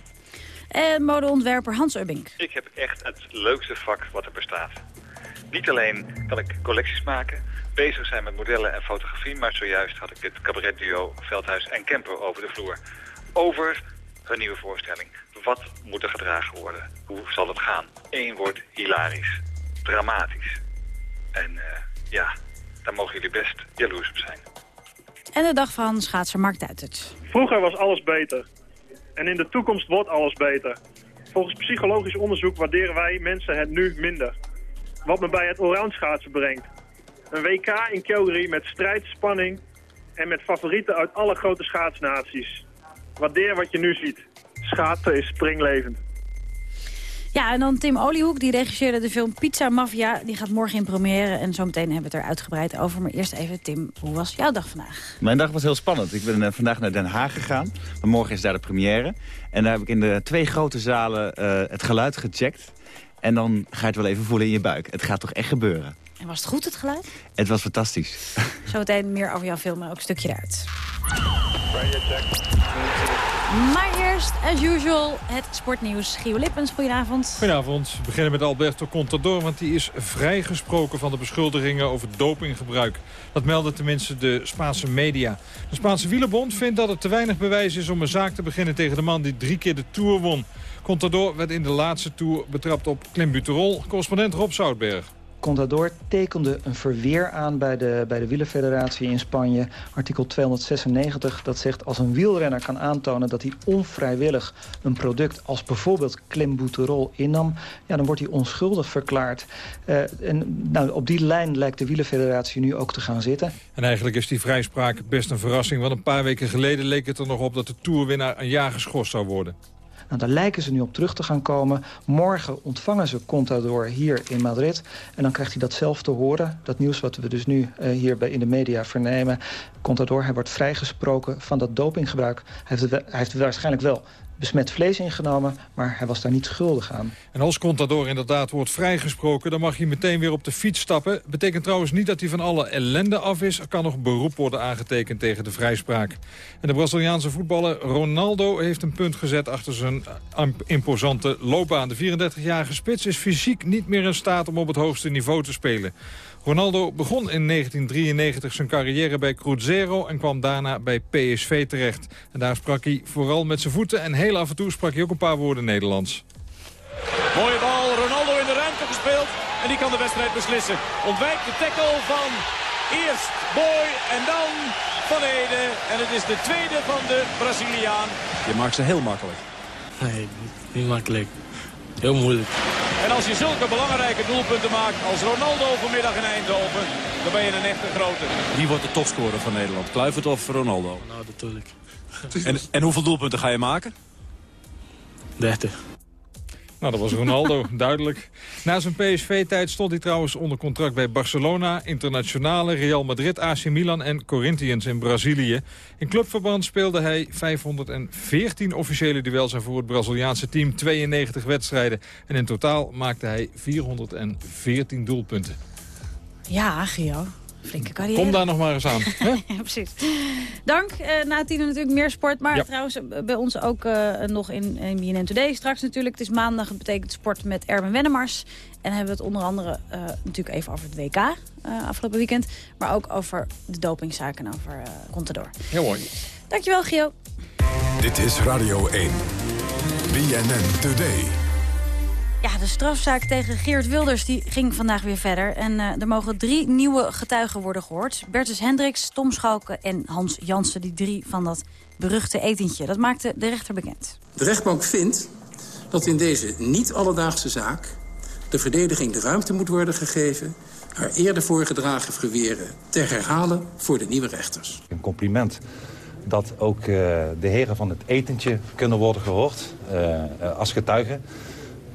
En modeontwerper Hans Ubbink. Ik heb echt het leukste vak wat er bestaat. Niet alleen kan ik collecties maken, bezig zijn met modellen en fotografie... maar zojuist had ik het cabaretduo Veldhuis en Kemper over de vloer. Over hun nieuwe voorstelling. Wat moet er gedragen worden? Hoe zal het gaan? Eén woord, hilarisch. Dramatisch. En uh, ja, daar mogen jullie best jaloers op zijn. En de dag van schaatser Mark Duitert. Vroeger was alles beter. En in de toekomst wordt alles beter. Volgens psychologisch onderzoek waarderen wij mensen het nu minder. Wat me bij het oranje brengt. Een WK in Calgary met strijd, spanning en met favorieten uit alle grote schaatsnaties. Waardeer wat je nu ziet. Schaatsen is springlevend. Ja, en dan Tim Oliehoek, die regisseerde de film Pizza Mafia. Die gaat morgen in première en zometeen hebben we het er uitgebreid over. Maar eerst even, Tim, hoe was jouw dag vandaag? Mijn dag was heel spannend. Ik ben uh, vandaag naar Den Haag gegaan. Maar morgen is daar de première. En daar heb ik in de twee grote zalen uh, het geluid gecheckt. En dan ga je het wel even voelen in je buik. Het gaat toch echt gebeuren. En was het goed, het geluid? Het was fantastisch. Zometeen meer over jouw film, maar ook een stukje eruit. Maar eerst, as usual, het sportnieuws. Gio Lippens, goedenavond. Goedenavond. We beginnen met Alberto Contador, want die is vrijgesproken van de beschuldigingen over dopinggebruik. Dat melden tenminste de Spaanse media. De Spaanse wielerbond vindt dat het te weinig bewijs is om een zaak te beginnen tegen de man die drie keer de Tour won. Contador werd in de laatste Tour betrapt op klimbuterol. Correspondent Rob Zoutberg. Contador tekende een verweer aan bij de, bij de wielerfederatie in Spanje. Artikel 296, dat zegt als een wielrenner kan aantonen... dat hij onvrijwillig een product als bijvoorbeeld klimbuterol innam... Ja, dan wordt hij onschuldig verklaard. Uh, en nou, op die lijn lijkt de wielerfederatie nu ook te gaan zitten. En eigenlijk is die vrijspraak best een verrassing... want een paar weken geleden leek het er nog op dat de toerwinnaar een jaar geschorst zou worden. Nou, daar lijken ze nu op terug te gaan komen. Morgen ontvangen ze Contador hier in Madrid. En dan krijgt hij dat zelf te horen. Dat nieuws wat we dus nu uh, hier in de media vernemen. Contador, hij wordt vrijgesproken van dat dopinggebruik. Hij heeft, hij heeft waarschijnlijk wel besmet vlees ingenomen, maar hij was daar niet schuldig aan. En als Contador inderdaad wordt vrijgesproken... dan mag hij meteen weer op de fiets stappen. Betekent trouwens niet dat hij van alle ellende af is. Er kan nog beroep worden aangetekend tegen de vrijspraak. En de Braziliaanse voetballer Ronaldo heeft een punt gezet... achter zijn imposante loopbaan. De 34-jarige spits is fysiek niet meer in staat om op het hoogste niveau te spelen. Ronaldo begon in 1993 zijn carrière bij Cruzeiro en kwam daarna bij PSV terecht. En daar sprak hij vooral met zijn voeten en heel af en toe sprak hij ook een paar woorden Nederlands. Mooie bal, Ronaldo in de ruimte gespeeld en die kan de wedstrijd beslissen. Ontwijkt de tackle van eerst Boy en dan Van Ede. En het is de tweede van de Braziliaan. Je maakt ze heel makkelijk. Nee, niet makkelijk. Heel moeilijk. En als je zulke belangrijke doelpunten maakt als Ronaldo vanmiddag in Eindhoven, dan ben je een echte grote. Wie wordt de topscorer van Nederland? Kluivert of Ronaldo? Nou, natuurlijk. En, en hoeveel doelpunten ga je maken? 30. Nou, dat was Ronaldo, duidelijk. Na zijn PSV-tijd stond hij trouwens onder contract bij Barcelona, Internationale, Real Madrid, AC Milan en Corinthians in Brazilië. In clubverband speelde hij 514 officiële duels en voor het Braziliaanse team 92 wedstrijden. En in totaal maakte hij 414 doelpunten. Ja, Gio. Flinke carrière. Kom daar nog maar eens aan. ja, precies. Dank. Uh, na tien natuurlijk meer sport. Maar trouwens bij ons ook uh, nog in, in BNN Today. Straks natuurlijk. Het is maandag. Het betekent sport met Erwin Wennemars. En hebben we het onder andere uh, natuurlijk even over het WK afgelopen weekend. Maar ook over de dopingzaken over Contador. Heel mooi. Dankjewel, Gio. Dit is Radio 1. BNN Today. Ja, de strafzaak tegen Geert Wilders die ging vandaag weer verder. En uh, er mogen drie nieuwe getuigen worden gehoord. Bertus Hendricks, Tom Schalke en Hans Jansen. Die drie van dat beruchte etentje. Dat maakte de rechter bekend. De rechtbank vindt dat in deze niet-alledaagse zaak... de verdediging de ruimte moet worden gegeven... haar eerder voorgedragen verweren te herhalen voor de nieuwe rechters. Een compliment dat ook uh, de heren van het etentje kunnen worden gehoord uh, als getuigen.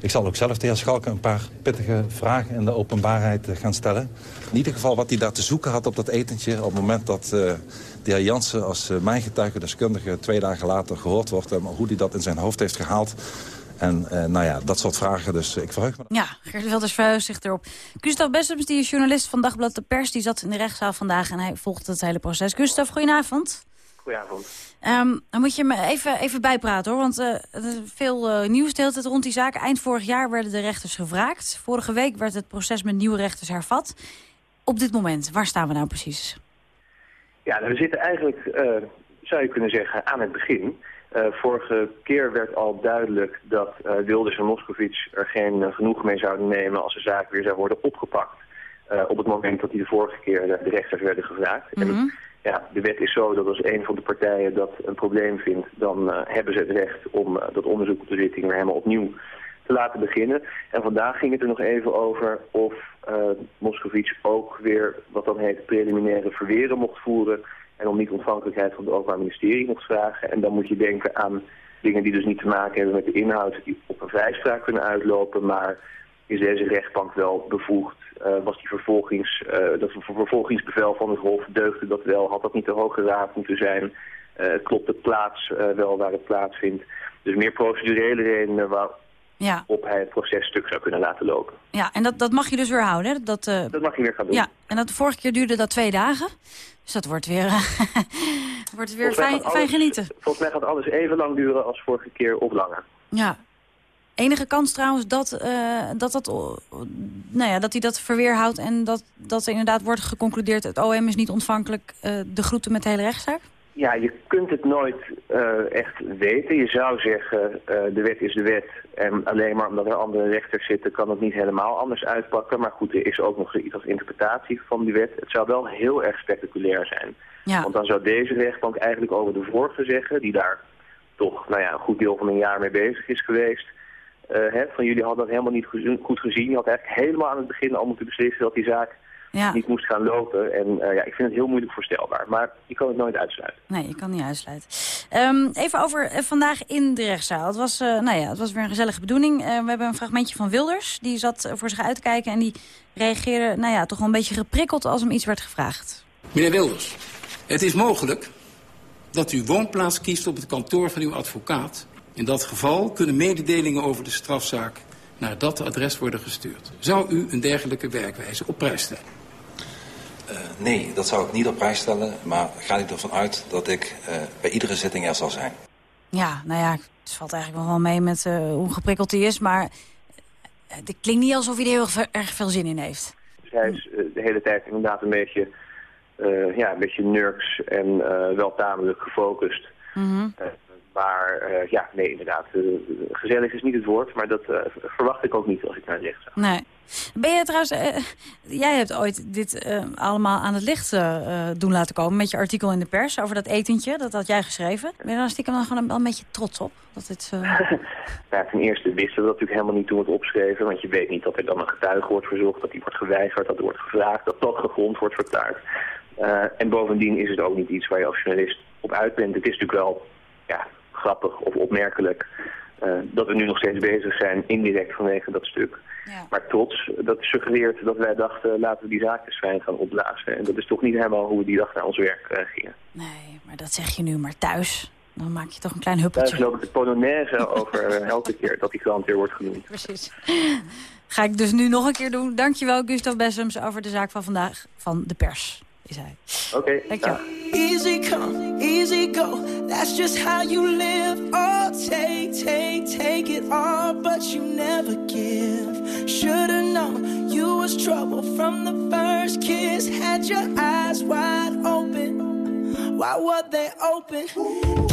Ik zal ook zelf de heer Schalke een paar pittige vragen in de openbaarheid gaan stellen. In ieder geval wat hij daar te zoeken had op dat etentje... op het moment dat uh, de heer Jansen als uh, mijn getuigendeskundige... twee dagen later gehoord wordt... en hoe hij dat in zijn hoofd heeft gehaald... En uh, nou ja, dat soort vragen, dus ik verheug me. Ja, Gert Wilders verheugt zich erop. Gustav Bessems, die is journalist van Dagblad De Pers... die zat in de rechtszaal vandaag en hij volgt het hele proces. Gustav, goedenavond. Goedenavond. Um, dan moet je me even, even bijpraten hoor, want uh, er is veel uh, nieuws de hele tijd rond die zaak. Eind vorig jaar werden de rechters gevraagd. Vorige week werd het proces met nieuwe rechters hervat. Op dit moment, waar staan we nou precies? Ja, we zitten eigenlijk, uh, zou je kunnen zeggen, aan het begin. vorige keer werd al duidelijk dat Wilders en Moscovici er geen genoeg mee zouden nemen als de zaak weer zou worden opgepakt. op het moment dat die de vorige keer de rechters werden gevraagd. en. Ja, de wet is zo dat als een van de partijen dat een probleem vindt, dan hebben ze het recht om dat onderzoek op de zitting weer helemaal opnieuw te laten beginnen. En vandaag ging het er nog even over of uh, Moscovici ook weer wat dan heet preliminaire verweren mocht voeren en om niet-ontvankelijkheid van het Openbaar Ministerie mocht vragen. En dan moet je denken aan dingen die dus niet te maken hebben met de inhoud die op een vrijspraak kunnen uitlopen, maar is deze rechtbank wel bevoegd? Uh, was die vervolgings, uh, dat vervolgingsbevel van het Hof deugde dat wel? Had dat niet de Hoge Raad moeten zijn? Uh, klopt de plaats wel waar het plaatsvindt? Dus meer procedurele redenen waar, ja. op hij het proces stuk zou kunnen laten lopen. Ja, en dat, dat mag je dus weer houden? Dat, dat mag je weer gaan doen. Ja, en dat, de vorige keer duurde dat twee dagen. Dus dat wordt weer, wordt weer fijn, fijn genieten. Volgens mij gaat alles even lang duren als vorige keer of langer. Ja. Enige kans trouwens dat, uh, dat, dat, nou ja, dat hij dat verweer houdt... en dat, dat er inderdaad wordt geconcludeerd... het OM is niet ontvankelijk uh, de groeten met de hele rechtszaak? Ja, je kunt het nooit uh, echt weten. Je zou zeggen, de wet is de wet. En alleen maar omdat er andere rechters zitten, kan het niet helemaal anders uitpakken. Maar goed, er is ook nog iets als interpretatie van die wet. Het zou wel heel erg spectaculair zijn. Ja. Want dan zou deze rechtbank eigenlijk over de vorige zeggen, die daar toch nou ja, een goed deel van een jaar mee bezig is geweest. Uh, hè, van jullie hadden dat helemaal niet goed gezien. Je had eigenlijk helemaal aan het begin al moeten beslissen dat die zaak ja. niet moest gaan lopen. En uh, ja, ik vind het heel moeilijk voorstelbaar. Maar je kan het nooit uitsluiten. Nee, je kan niet uitsluiten. Um, even over uh, vandaag in de rechtszaal. Het was, uh, nou ja, het was weer een gezellige bedoeling. we hebben een fragmentje van Wilders. Die zat voor zich uit te kijken en die reageerde nou ja, toch wel een beetje geprikkeld als hem iets werd gevraagd. Meneer Wilders, het is mogelijk dat u woonplaats kiest op het kantoor van uw advocaat. In dat geval kunnen mededelingen over de strafzaak naar dat adres worden gestuurd. Zou u een dergelijke werkwijze op prijs stellen? Uh, nee, dat zou ik niet op prijs stellen. Maar ga ik ervan uit dat ik uh, bij iedere zitting er zal zijn. Ja, nou ja, het valt eigenlijk nog wel mee met uh, hoe geprikkeld hij is. Maar het klinkt niet alsof hij er heel erg veel zin in heeft. Dus hij is de hele tijd inderdaad een beetje, ja, een beetje nurks en wel tamelijk gefocust. Mm -hmm. Maar uh, ja, nee, inderdaad, uh, gezellig is niet het woord, maar dat uh, verwacht ik ook niet als ik naar het licht ga. Nee. Ben je trouwens, jij hebt ooit dit allemaal aan het licht doen laten komen met je artikel in de pers over dat etentje, dat had jij geschreven. Ben je daar stiekem dan gewoon een, een beetje trots op? Dat ja, ten eerste wisten we dat natuurlijk helemaal niet toen we het opschreven, want je weet niet dat er dan een getuige wordt verzocht, dat die wordt geweigerd, dat er wordt gevraagd, dat dat gegrond wordt verklaard. en bovendien is het ook niet iets waar je als journalist op uit bent. Het is natuurlijk wel ja, grappig of opmerkelijk uh, dat we nu nog steeds bezig zijn, indirect vanwege dat stuk. Ja. Maar trots, dat suggereert dat wij dachten, laten we die zaken fijn gaan opblazen. En dat is toch niet helemaal hoe we die dag naar ons werk uh, gingen. Nee, maar dat zeg je nu maar thuis. Dan maak je toch een klein huppeltje. Thuis loop ik de Polonaise over uh, elke keer dat die krant weer wordt genoemd. Precies. Ga ik dus nu nog een keer doen. Dankjewel, Gustav Bessems, over de zaak van vandaag van de pers. Is hij. Oké. Okay, Dankjewel. Easy come, easy go. That's just how you live. Oh, take, take, take it all, but you never give. Should've known you was trouble from the first kiss. Had your eyes wide open. Why were they open?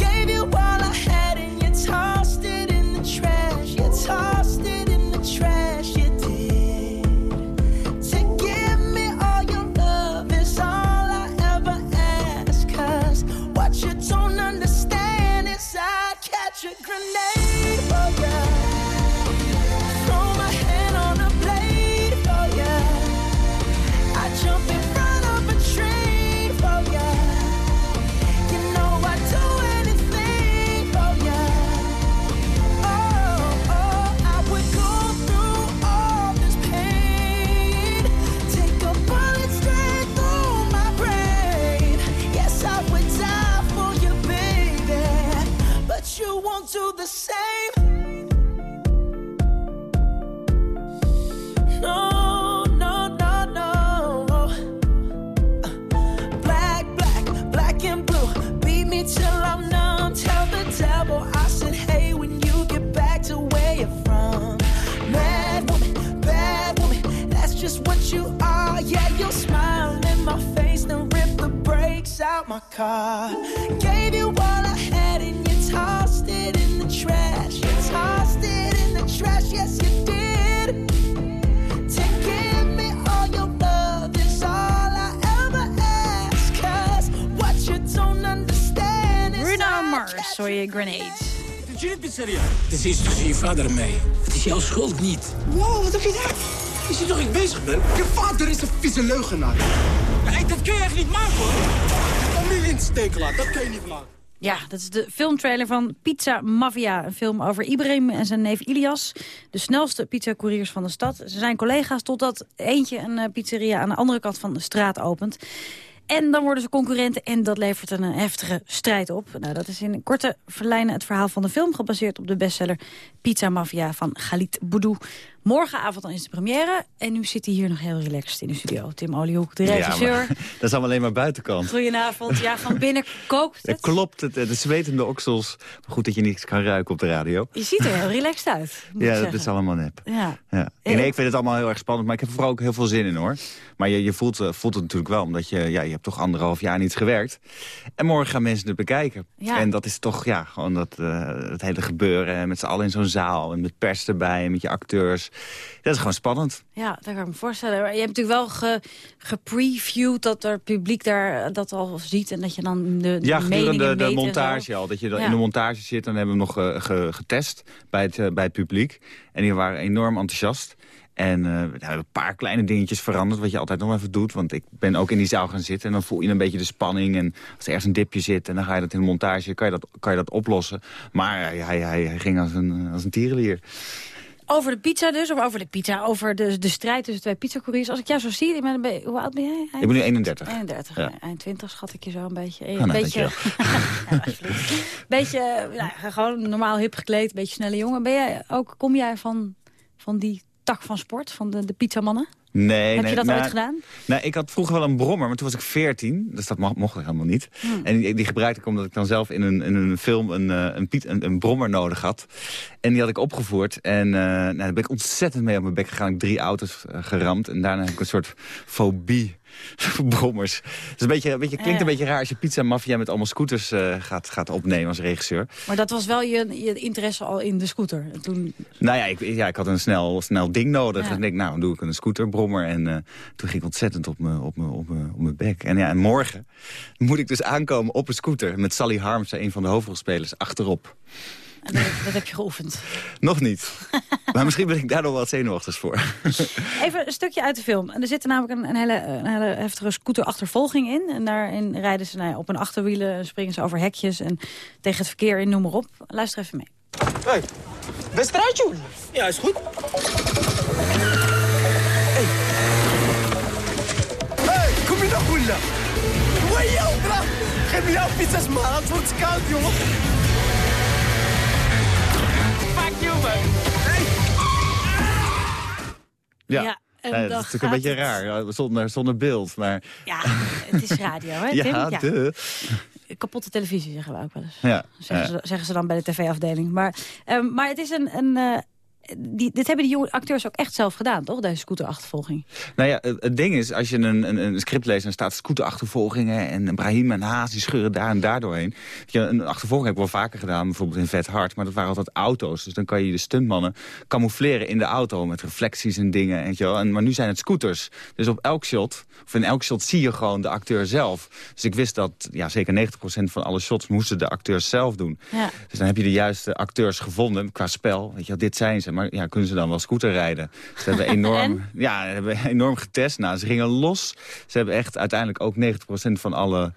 car. Gave you all I had and you tossed in the trash. You tossed it in the trash, yes you did. To give me all your love is all I ever ask. Cause what you don't understand is Bruno Mars, hoor je Grenade. Jullie pizzeria. Dit is tussen je vader en mij. Het is jouw schuld niet. Wow, wat heb je daar? Je ziet toch ik bezig ben? Je vader is een vieze leugenaar. Nee, dat kun je echt niet maken hoor. Dat kun je niet maken. Ja, dat is de filmtrailer van Pizza Mafia. Een film over Ibrahim en zijn neef Ilias. De snelste pizzacouriers van de stad. Ze zijn collega's totdat eentje een eh, pizzeria aan de andere kant van de straat opent. En dan worden ze concurrenten en dat levert een heftige strijd op. Nou, dat is in korte verlijnen het verhaal van de film... gebaseerd op de bestseller Pizza Mafia van Khalid Boudou. Morgenavond dan is de première. En nu zit hij hier nog heel relaxed in de studio. Tim Oliehoek, de regisseur. Ja, maar dat is allemaal alleen maar buitenkant. Goedenavond. Ja, van binnen kookt Het klopt, het, de zwetende oksels. Maar goed dat je niets kan ruiken op de radio. Je ziet er heel relaxed uit. Ja, dat is allemaal nep. Ja. Ja. Eh, Nee, ik vind het allemaal heel erg spannend, maar ik heb er vooral ook heel veel zin in hoor. Maar je, je voelt, eh, voelt het natuurlijk wel, omdat je, ja, je hebt toch anderhalf jaar niet gewerkt. En morgen gaan mensen het bekijken. Ja. En dat is toch, ja, gewoon dat, eh, het hele gebeuren. en Met z'n allen in zo'n zaal en met pers erbij en met je acteurs. Dat is gewoon spannend. Ja, dat kan ik me voorstellen. Maar je hebt natuurlijk wel ge, gepreviewd dat er publiek daar eh, dat al ziet... en dat je dan de, de Ja, gedurende de montage al. Dat je dan Ja. in de montage zit. Dan hebben we nog eh, ge- getest bij het, eh, bij het publiek. En die waren enorm enthousiast. En we hebben een paar kleine dingetjes veranderd, wat je altijd nog even doet. Want ik ben ook in die zaal gaan zitten en dan voel je een beetje de spanning. En als er ergens een dipje zit en dan ga je dat in de montage, kan je dat, kan je dat oplossen. Maar hij, hij, hij, ging als een, als een tierenlier. Over de pizza dus, of over de pizza, over de, de strijd tussen twee pizzacouriers. Als ik jou zo zie, ik ben, hoe oud ben jij? Ik ben nu 31. 31, Ja. eind 20 schat ik je zo een beetje. Ah, Een nou, beetje, Ja, beetje nou, gewoon normaal hip gekleed, beetje snelle jongen. Ben jij ook, kom jij van, van die tak van sport, van de, de pizzamannen? Nee, Heb nee, je dat nou, ooit gedaan? Nou, ik had vroeger wel een brommer, maar toen was ik 14. Dus dat mo- mocht ik helemaal niet. Hmm. En die, die gebruikte ik omdat ik dan zelf in een, in een film een, eh, een, piet, een, een brommer nodig had. En die had ik opgevoerd. En eh nou, daar ben ik ontzettend mee op mijn bek gegaan. Ik heb drie auto's eh, geramd. En daarna heb ik een soort fobie brommers. Dus een beetje, een beetje, klinkt een beetje raar als je pizza mafia met allemaal scooters eh, gaat, gaat opnemen als regisseur. Maar dat was wel je, je interesse al in de scooter. En toen, Nou ja, ik, ja, ik had een snel, snel ding nodig. Ja. En ik denk, nou, dan doe ik een scooterbrommer. En eh, toen ging ik ontzettend op mijn op op op bek. En ja, en morgen moet ik dus aankomen op een scooter... met Sally Harms, een van de hoofdrolspelers, achterop. En dat, dat heb je geoefend. Nog niet. maar misschien ben ik daar nog wel wat zenuwachtig voor. Even een stukje uit de film. En er zit er namelijk een, een, hele, een hele heftige scooterachtervolging in. En daarin rijden ze nou ja, op hun achterwielen, springen ze over hekjes... en tegen het verkeer in, noem maar op. Luister even mee. Hey, wedstrijdje? Ja, is goed. Hey. Hey, kom je nou, Bulla? Waar jou, bra? Geef me jouw pizza's, man. Het wordt koud, jongen. Ja, Ja, en Eh, dat is natuurlijk een beetje het- raar, ja, zonder, zonder beeld. Maar Ja, het is radio, hè, Tim? ja, de. Kapotte televisie, zeggen we ook wel eens. Ja, Zeggen, ja. ze, zeggen ze dan bij de tv-afdeling. Maar, ehm, maar het is een... een eh, die, dit hebben die jonge acteurs ook echt zelf gedaan, toch? Deze scooterachtervolging. Nou ja, het, ding is, als je een, een, een script leest... en er staat scooterachtervolgingen en Brahim en Haas... die scheuren daar en daar doorheen. Je, een achtervolging heb ik wel vaker gedaan, bijvoorbeeld in Vet Hard... maar dat waren altijd auto's. Dus dan kan je de stuntmannen camoufleren in de auto... met reflecties en dingen, weet je wel. En, maar nu zijn het scooters. Dus op elk shot, of in elk shot zie je gewoon de acteur zelf. Dus ik wist dat ja, zeker 90% van alle shots moesten de acteurs zelf doen. Ja. Dus dan heb je de juiste acteurs gevonden qua spel. Weet je, wel, dit zijn ze. Maar ja, kunnen ze dan wel scooter rijden? Ze hebben enorm, ja, hebben enorm getest. Nou, ze gingen los. Ze hebben echt uiteindelijk ook 90% van alle,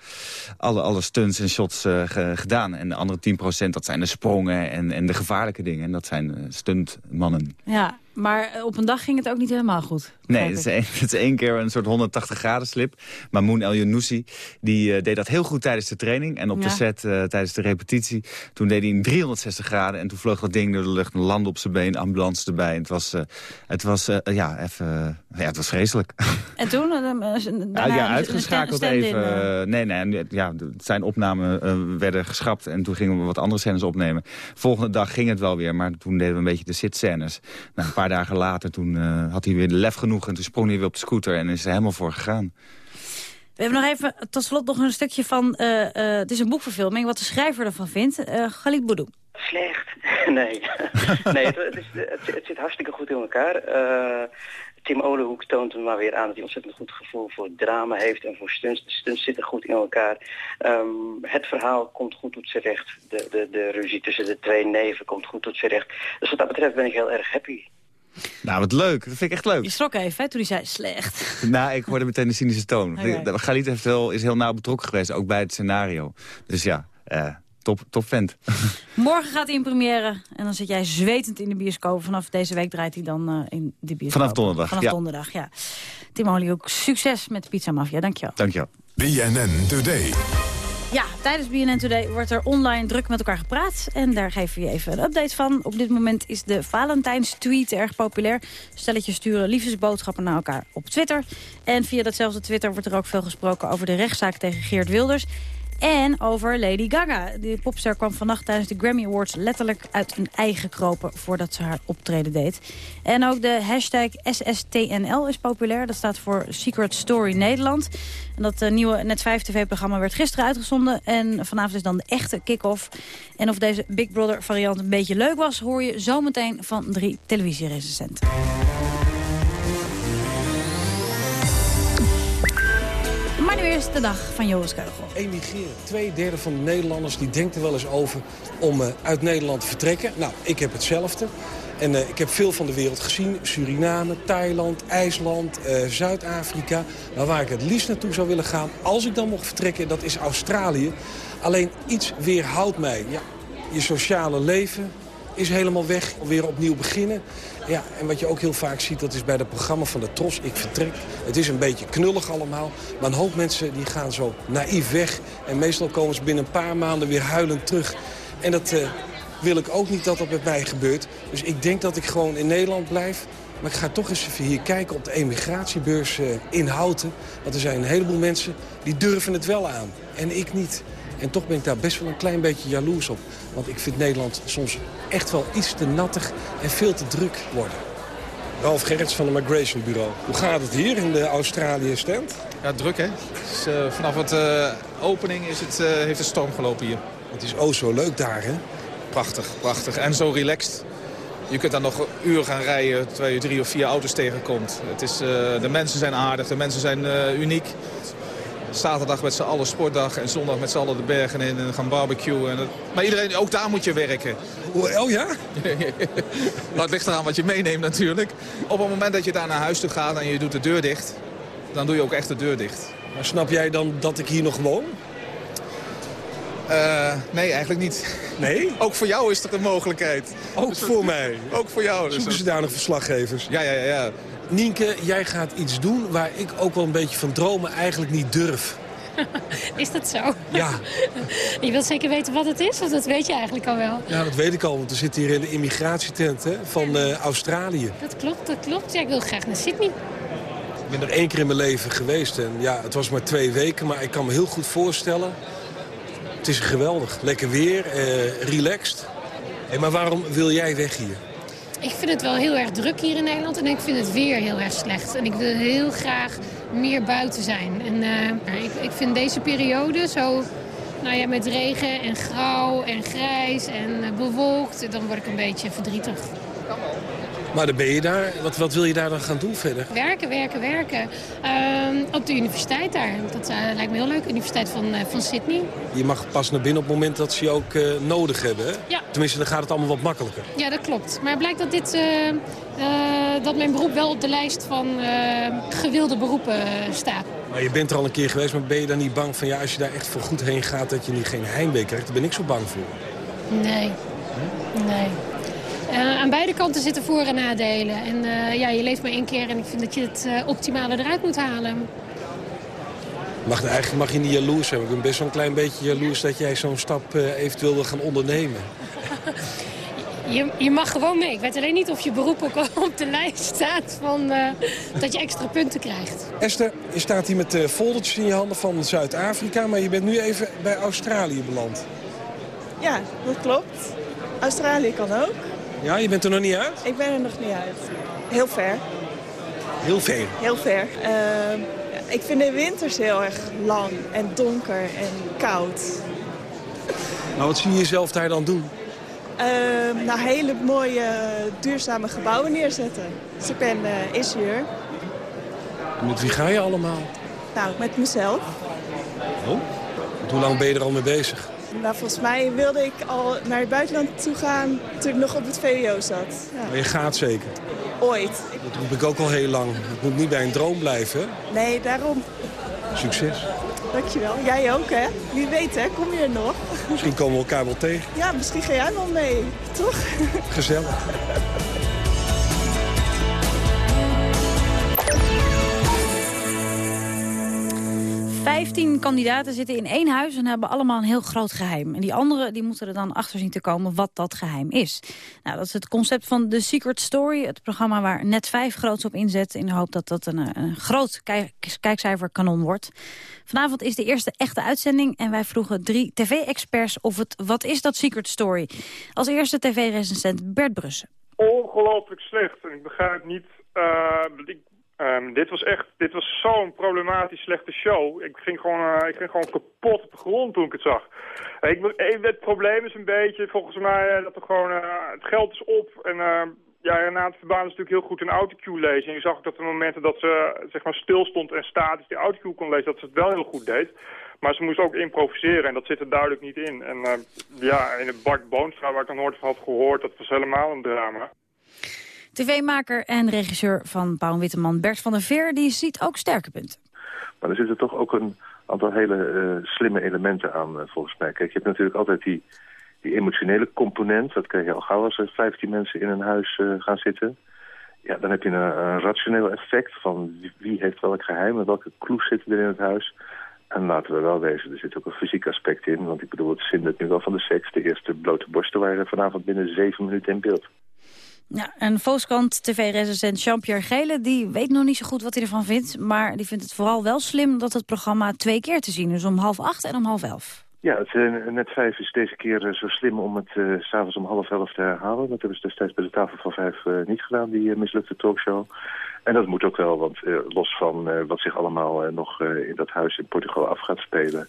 alle, alle stunts en shots eh, ge- gedaan. En de andere 10% dat zijn de sprongen en, en de gevaarlijke dingen. En dat zijn eh, stuntmannen. Ja, maar eh, op een dag ging het ook niet helemaal goed. Nee, het is, één, het is één keer een soort 180 graden slip. Maar Moon El Younousi, die eh, deed dat heel goed tijdens de training. En op Ja. de set, eh, tijdens de repetitie, toen deed hij een 360 graden. En toen vloog dat ding door de lucht, een land op zijn been, ambulance erbij. En het was, het was ja, even, ja, het was vreselijk. En toen? Ja, daarna ja, een uitgeschakeld even. nee, nee, ja, zijn opnamen werden geschrapt en toen gingen we wat andere scènes opnemen. Volgende dag ging het wel weer, maar toen deden we een beetje de zitscènes. Nou, een paar dagen later, toen eh, had hij weer de lef genoeg en toen sprong hij weer op de scooter en is er helemaal voor gegaan. We hebben nog even, tot slot nog een stukje van... eh, eh, het is een boekverfilming, wat de schrijver ervan vindt. eh Khalid Boudou. slecht. nee, nee het, het, is, het, zit hartstikke goed in elkaar. Uh, Tim Olenhoek toont hem maar weer aan dat hij ontzettend goed gevoel voor drama heeft en voor stunts. De stunts zitten goed in elkaar. Um, het verhaal komt goed tot zijn recht. De, de, de ruzie tussen de twee neven komt goed tot zijn recht. Dus wat dat betreft ben ik heel erg happy. Nou, wat leuk. Dat vind ik echt leuk. Je schrok even, hè, toen hij zei slecht. nou, ik hoorde meteen de cynische toon. Okay. Galit heeft wel, is heel nauw betrokken geweest, ook bij het scenario. Dus ja, uh, top, top vent. Morgen gaat hij in première en dan zit jij zwetend in de bioscoop. Vanaf deze week draait hij dan uh, in de bioscoop. Vanaf donderdag, Vanaf ja. donderdag, ja. Tim Hollywood, succes met Pizza Mafia. Dankjewel. Dankjewel. BNN Today. Ja, tijdens BNN Today wordt er online druk met elkaar gepraat. En daar geven we je even een update van. Op dit moment is de Valentijns-tweet erg populair. Stelletjes sturen liefdesboodschappen naar elkaar op Twitter. En via datzelfde Twitter wordt er ook veel gesproken over de rechtszaak tegen Geert Wilders. En over Lady Gaga. De popster kwam vannacht tijdens de Grammy Awards letterlijk uit een eigen kropen voordat ze haar optreden deed. En ook de hashtag SSTNL is populair. Dat staat voor Secret Story Nederland. En dat uh, nieuwe Net5 TV-programma werd gisteren uitgezonden. En vanavond is dan de echte kick-off. En of deze Big Brother variant een beetje leuk was... hoor je zometeen van drie televisierecensenten. Nu eerst de dag van Joris Keugel. Emigreren. Twee derde van de Nederlanders die denkt er wel eens over om uh, uit Nederland te vertrekken. Nou, ik heb hetzelfde. En uh, ik heb veel van de wereld gezien. Suriname, Thailand, IJsland, uh, Zuid-Afrika. Maar waar ik het liefst naartoe zou willen gaan, als ik dan mocht vertrekken, dat is Australië. Alleen iets weerhoudt mij. Ja, je sociale leven is helemaal weg. Weer opnieuw beginnen. Ja, en wat je ook heel vaak ziet, dat is bij het programma van de Tros, Ik Vertrek. Het is een beetje knullig allemaal. Maar een hoop mensen die gaan zo naïef weg. En meestal komen ze binnen een paar maanden weer huilend terug. En dat uh, wil ik ook niet dat dat met mij gebeurt. Dus ik denk dat ik gewoon in Nederland blijf. Maar ik ga toch eens even hier kijken op de emigratiebeurs uh, in Houten. Want er zijn een heleboel mensen die durven het wel aan. En ik niet. En toch ben ik daar best wel een klein beetje jaloers op. Want ik vind Nederland soms echt wel iets te nattig en veel te druk worden. Ralf Gerrits van het Migration Bureau. Hoe gaat het hier in de Australië-stand? Ja, druk hè. Dus, uh, vanaf het uh, opening is het, uh, heeft het storm gelopen hier. Het is oh zo leuk daar hè? Prachtig, prachtig. En zo relaxed. Je kunt dan nog een uur gaan rijden terwijl je drie of vier auto's tegenkomt. Het is, de mensen zijn aardig, de mensen zijn uniek. Zaterdag met z'n allen sportdag en zondag met z'n allen de bergen in en gaan barbecuen. En dat... Maar iedereen, ook daar moet je werken. Oh ja? nou, het ligt eraan wat je meeneemt natuurlijk. Op het moment dat je daar naar huis toe gaat en je doet de deur dicht, dan doe je ook echt de deur dicht. Maar snap jij dan dat ik hier nog woon? Uh, nee, eigenlijk niet. Nee? ook voor jou is er een mogelijkheid. Ook dus voor mij? Ook voor jou. Zoeken ze daar nog verslaggevers? Ja, ja, ja. Nienke, jij gaat iets doen waar ik ook wel een beetje van dromen eigenlijk niet durf. Is dat zo? Ja. Je wilt zeker weten wat het is, of dat weet je eigenlijk al wel? Ja, dat weet ik al, want we zitten hier in de immigratietent hè, van uh, Australië. Dat klopt, dat klopt. Ja, ik wil graag naar Sydney. Ik ben er één keer in mijn leven geweest en ja, het was maar twee weken, maar ik kan me heel goed voorstellen. Het is geweldig. Lekker weer, uh, relaxed. Hey, maar waarom wil jij weg hier? Ik vind het wel heel erg druk hier in Nederland en ik vind het weer heel erg slecht. En ik wil heel graag meer buiten zijn. En uh, ik, ik vind deze periode zo nou ja, met regen en grauw en grijs en uh, bewolkt, dan word ik een beetje verdrietig. Maar dan ben je daar. Wat, wat wil je daar dan gaan doen verder? Werken, werken, werken. Uh, op de universiteit daar. Dat uh, lijkt me heel leuk. Universiteit van, uh, van Sydney. Je mag pas naar binnen op het moment dat ze je ook nodig hebben, hè? Ja. Tenminste, dan gaat het allemaal wat makkelijker. Ja, dat klopt. Maar het blijkt dat, dit, dat mijn beroep wel op de lijst van gewilde beroepen staat. Maar je bent er al een keer geweest, maar ben je dan niet bang van... ja, als je daar echt voor goed heen gaat, dat je niet geen heimwee krijgt? Daar ben ik zo bang voor. Nee. Nee. Uh, aan beide kanten zitten voor- en nadelen. En uh, ja, je leeft maar één keer en ik vind dat je het uh, optimale eruit moet halen. Mag, eigenlijk mag je niet jaloers zijn. Ik ben best wel een klein beetje jaloers dat jij zo'n stap eventueel wil gaan ondernemen. je, je mag gewoon mee. Ik weet alleen niet of je beroep ook op de lijst staat van dat je extra punten krijgt. Esther, je staat hier met foldertjes in je handen van Zuid-Afrika, maar je bent nu even bij Australië beland. Ja, dat klopt. Australië kan ook. Ja, je bent er nog niet uit? Ik ben er nog niet uit. Heel ver. Heel ver? Heel ver. Uh, ik vind de winters heel erg lang en donker en koud. Nou, wat zie je jezelf daar dan doen? Uh, nou, hele mooie duurzame gebouwen neerzetten. Dus ik ben uh, ingenieur. Met wie ga je allemaal? Nou, met mezelf. Oh? Hoe lang ben je er al mee bezig? Nou, volgens mij wilde ik al naar het buitenland toe gaan toen ik nog op het VWO zat. Ja. Maar je gaat zeker? Ooit. Dat roep ik ook al heel lang. Het moet niet bij een droom blijven, hè? Nee, daarom. Succes. Dankjewel. Jij ook, hè? Wie weet, hè? Kom je er nog? Misschien komen we elkaar wel tegen. Ja, misschien ga jij wel mee. Toch? Gezellig. 15 kandidaten zitten in één huis en hebben allemaal een heel groot geheim. En die anderen die moeten er dan achter zien te komen wat dat geheim is. Nou, dat is het concept van The Secret Story. Het programma waar Net 5 groots op inzet... in de hoop dat dat een, een groot kijk kijkcijferkanon wordt. Vanavond is de eerste echte uitzending... en wij vroegen drie tv-experts of het Wat is dat Secret Story? Als eerste tv-recensent Bert Brussen. Ongelooflijk slecht. En ik begrijp niet... Ik Um, dit was echt, dit was zo'n problematisch slechte show. Ik ging gewoon, uh, ik ging gewoon kapot op de grond toen ik het zag. Ik, het probleem is een beetje, volgens mij, uh, dat er gewoon, uh, het geld is op. En ja, Renate Verbaan is natuurlijk heel goed in autocue lezen. En je zag ook dat de momenten dat ze, zeg maar, stil stond en statisch die autocue kon lezen, dat ze het wel heel goed deed. Maar ze moest ook improviseren en dat zit er duidelijk niet in. En ja, in het Bart Boonstra, waar ik dan nooit van had gehoord, dat was helemaal een drama. TV-maker en regisseur van Paul Witteman, Bert van der Veer, die ziet ook sterke punten. Maar er zitten toch ook een aantal hele uh, slimme elementen aan, uh, volgens mij. Kijk, je hebt natuurlijk altijd die, die emotionele component. Dat krijg je al gauw als er 15 mensen in een huis uh, gaan zitten. Ja, dan heb je een, een rationeel effect van wie, heeft welk geheim en welke clues zitten er in het huis. En laten we wel wezen, er zit ook een fysiek aspect in. Want ik bedoel, het zindert nu wel van de seks. De eerste blote borsten waren vanavond binnen zeven minuten in beeld. Ja, en Volkskrant TV-recensent Jean-Pierre Gele... die weet nog niet zo goed wat hij ervan vindt... maar die vindt het vooral wel slim dat het programma twee keer te zien is... om half acht en om half elf. Ja, het, uh, net vijf is deze keer uh, zo slim om het uh, s'avonds om half elf te herhalen. Dat hebben ze destijds bij de tafel van vijf niet gedaan, die mislukte talkshow. En dat moet ook wel, want los van wat zich allemaal nog in dat huis in Portugal af gaat spelen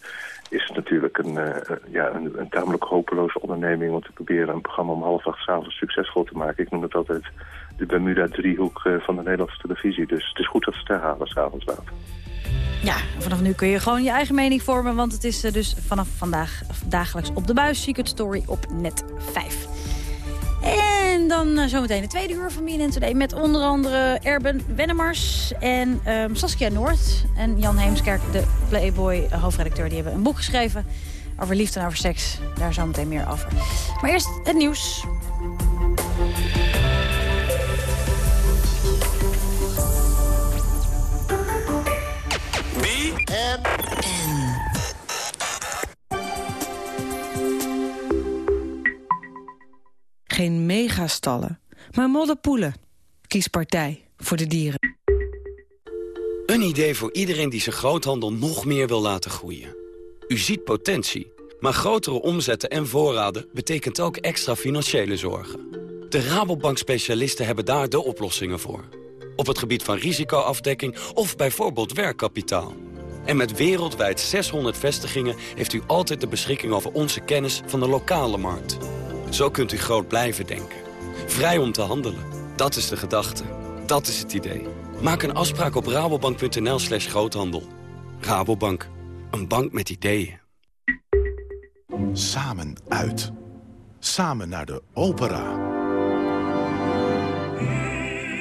is het natuurlijk een, ja, een, een, tamelijk hopeloze onderneming... om te proberen een programma om half acht s'avonds succesvol te maken. Ik noem het altijd de Bermuda-driehoek van de Nederlandse televisie. Dus het is goed dat ze het herhalen s'avonds laat. Ja, vanaf nu kun je gewoon je eigen mening vormen... want het is uh, dus vanaf vandaag dagelijks op de buis. Secret Story op net 5. En dan uh, zometeen de tweede uur van BNN Today... met onder andere Erben Wennemars en um, Saskia Noord. En Jan Heemskerk, de Playboy-hoofdredacteur... die hebben een boek geschreven over liefde en over seks. Daar zometeen meer over. Maar eerst het nieuws. Geen megastallen, maar modderpoelen. Kies partij voor de dieren. Een idee voor iedereen die zijn groothandel nog meer wil laten groeien. U ziet potentie, maar grotere omzetten en voorraden... betekent ook extra financiële zorgen. De Rabobank-specialisten hebben daar de oplossingen voor. Op het gebied van risicoafdekking of bijvoorbeeld werkkapitaal. En met wereldwijd 600 vestigingen heeft u altijd de beschikking over onze kennis van de lokale markt. Zo kunt u groot blijven denken. Vrij om te handelen. Dat is de gedachte. Dat is het idee. Maak een afspraak op rabobank.nl slash groothandel. Rabobank. Een bank met ideeën. Samen uit. Samen naar de opera.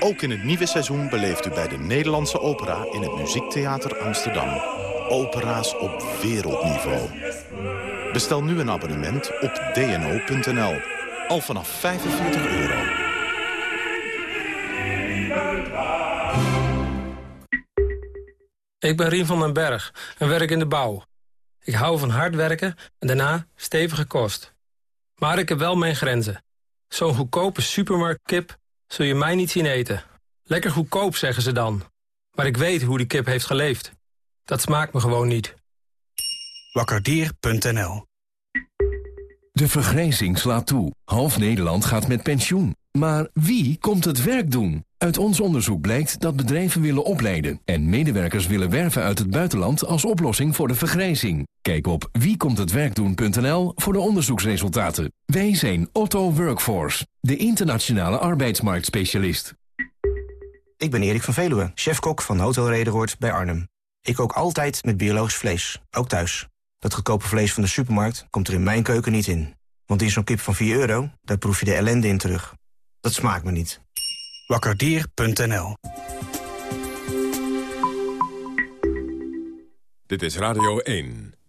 Ook in het nieuwe seizoen beleeft u bij de Nederlandse opera... in het Muziektheater Amsterdam. Opera's op wereldniveau. Bestel nu een abonnement op dno.nl. Al vanaf 45 euro. Ik ben Rien van den Berg en werk in de bouw. Ik hou van hard werken en daarna stevige kost. Maar ik heb wel mijn grenzen. Zo'n goedkope supermarktkip zul je mij niet zien eten. Lekker goedkoop, zeggen ze dan. Maar ik weet hoe die kip heeft geleefd. Dat smaakt me gewoon niet. Wakkerdier.nl De vergrijzing slaat toe. Half Nederland gaat met pensioen. Maar wie komt het werk doen? Uit ons onderzoek blijkt dat bedrijven willen opleiden... en medewerkers willen werven uit het buitenland als oplossing voor de vergrijzing. Kijk op wiekomthetwerkdoen.nl voor de onderzoeksresultaten. Wij zijn Otto Workforce, de internationale arbeidsmarktspecialist. Ik ben Erik van Veluwe, chefkok van Hotel Rederoord bij Arnhem. Ik kook altijd met biologisch vlees, ook thuis. Dat goedkope vlees van de supermarkt komt er in mijn keuken niet in. Want in zo'n kip van 4 euro, daar proef je de ellende in terug. Dat smaakt me niet. Wakkerdier.nl Dit is Radio 1.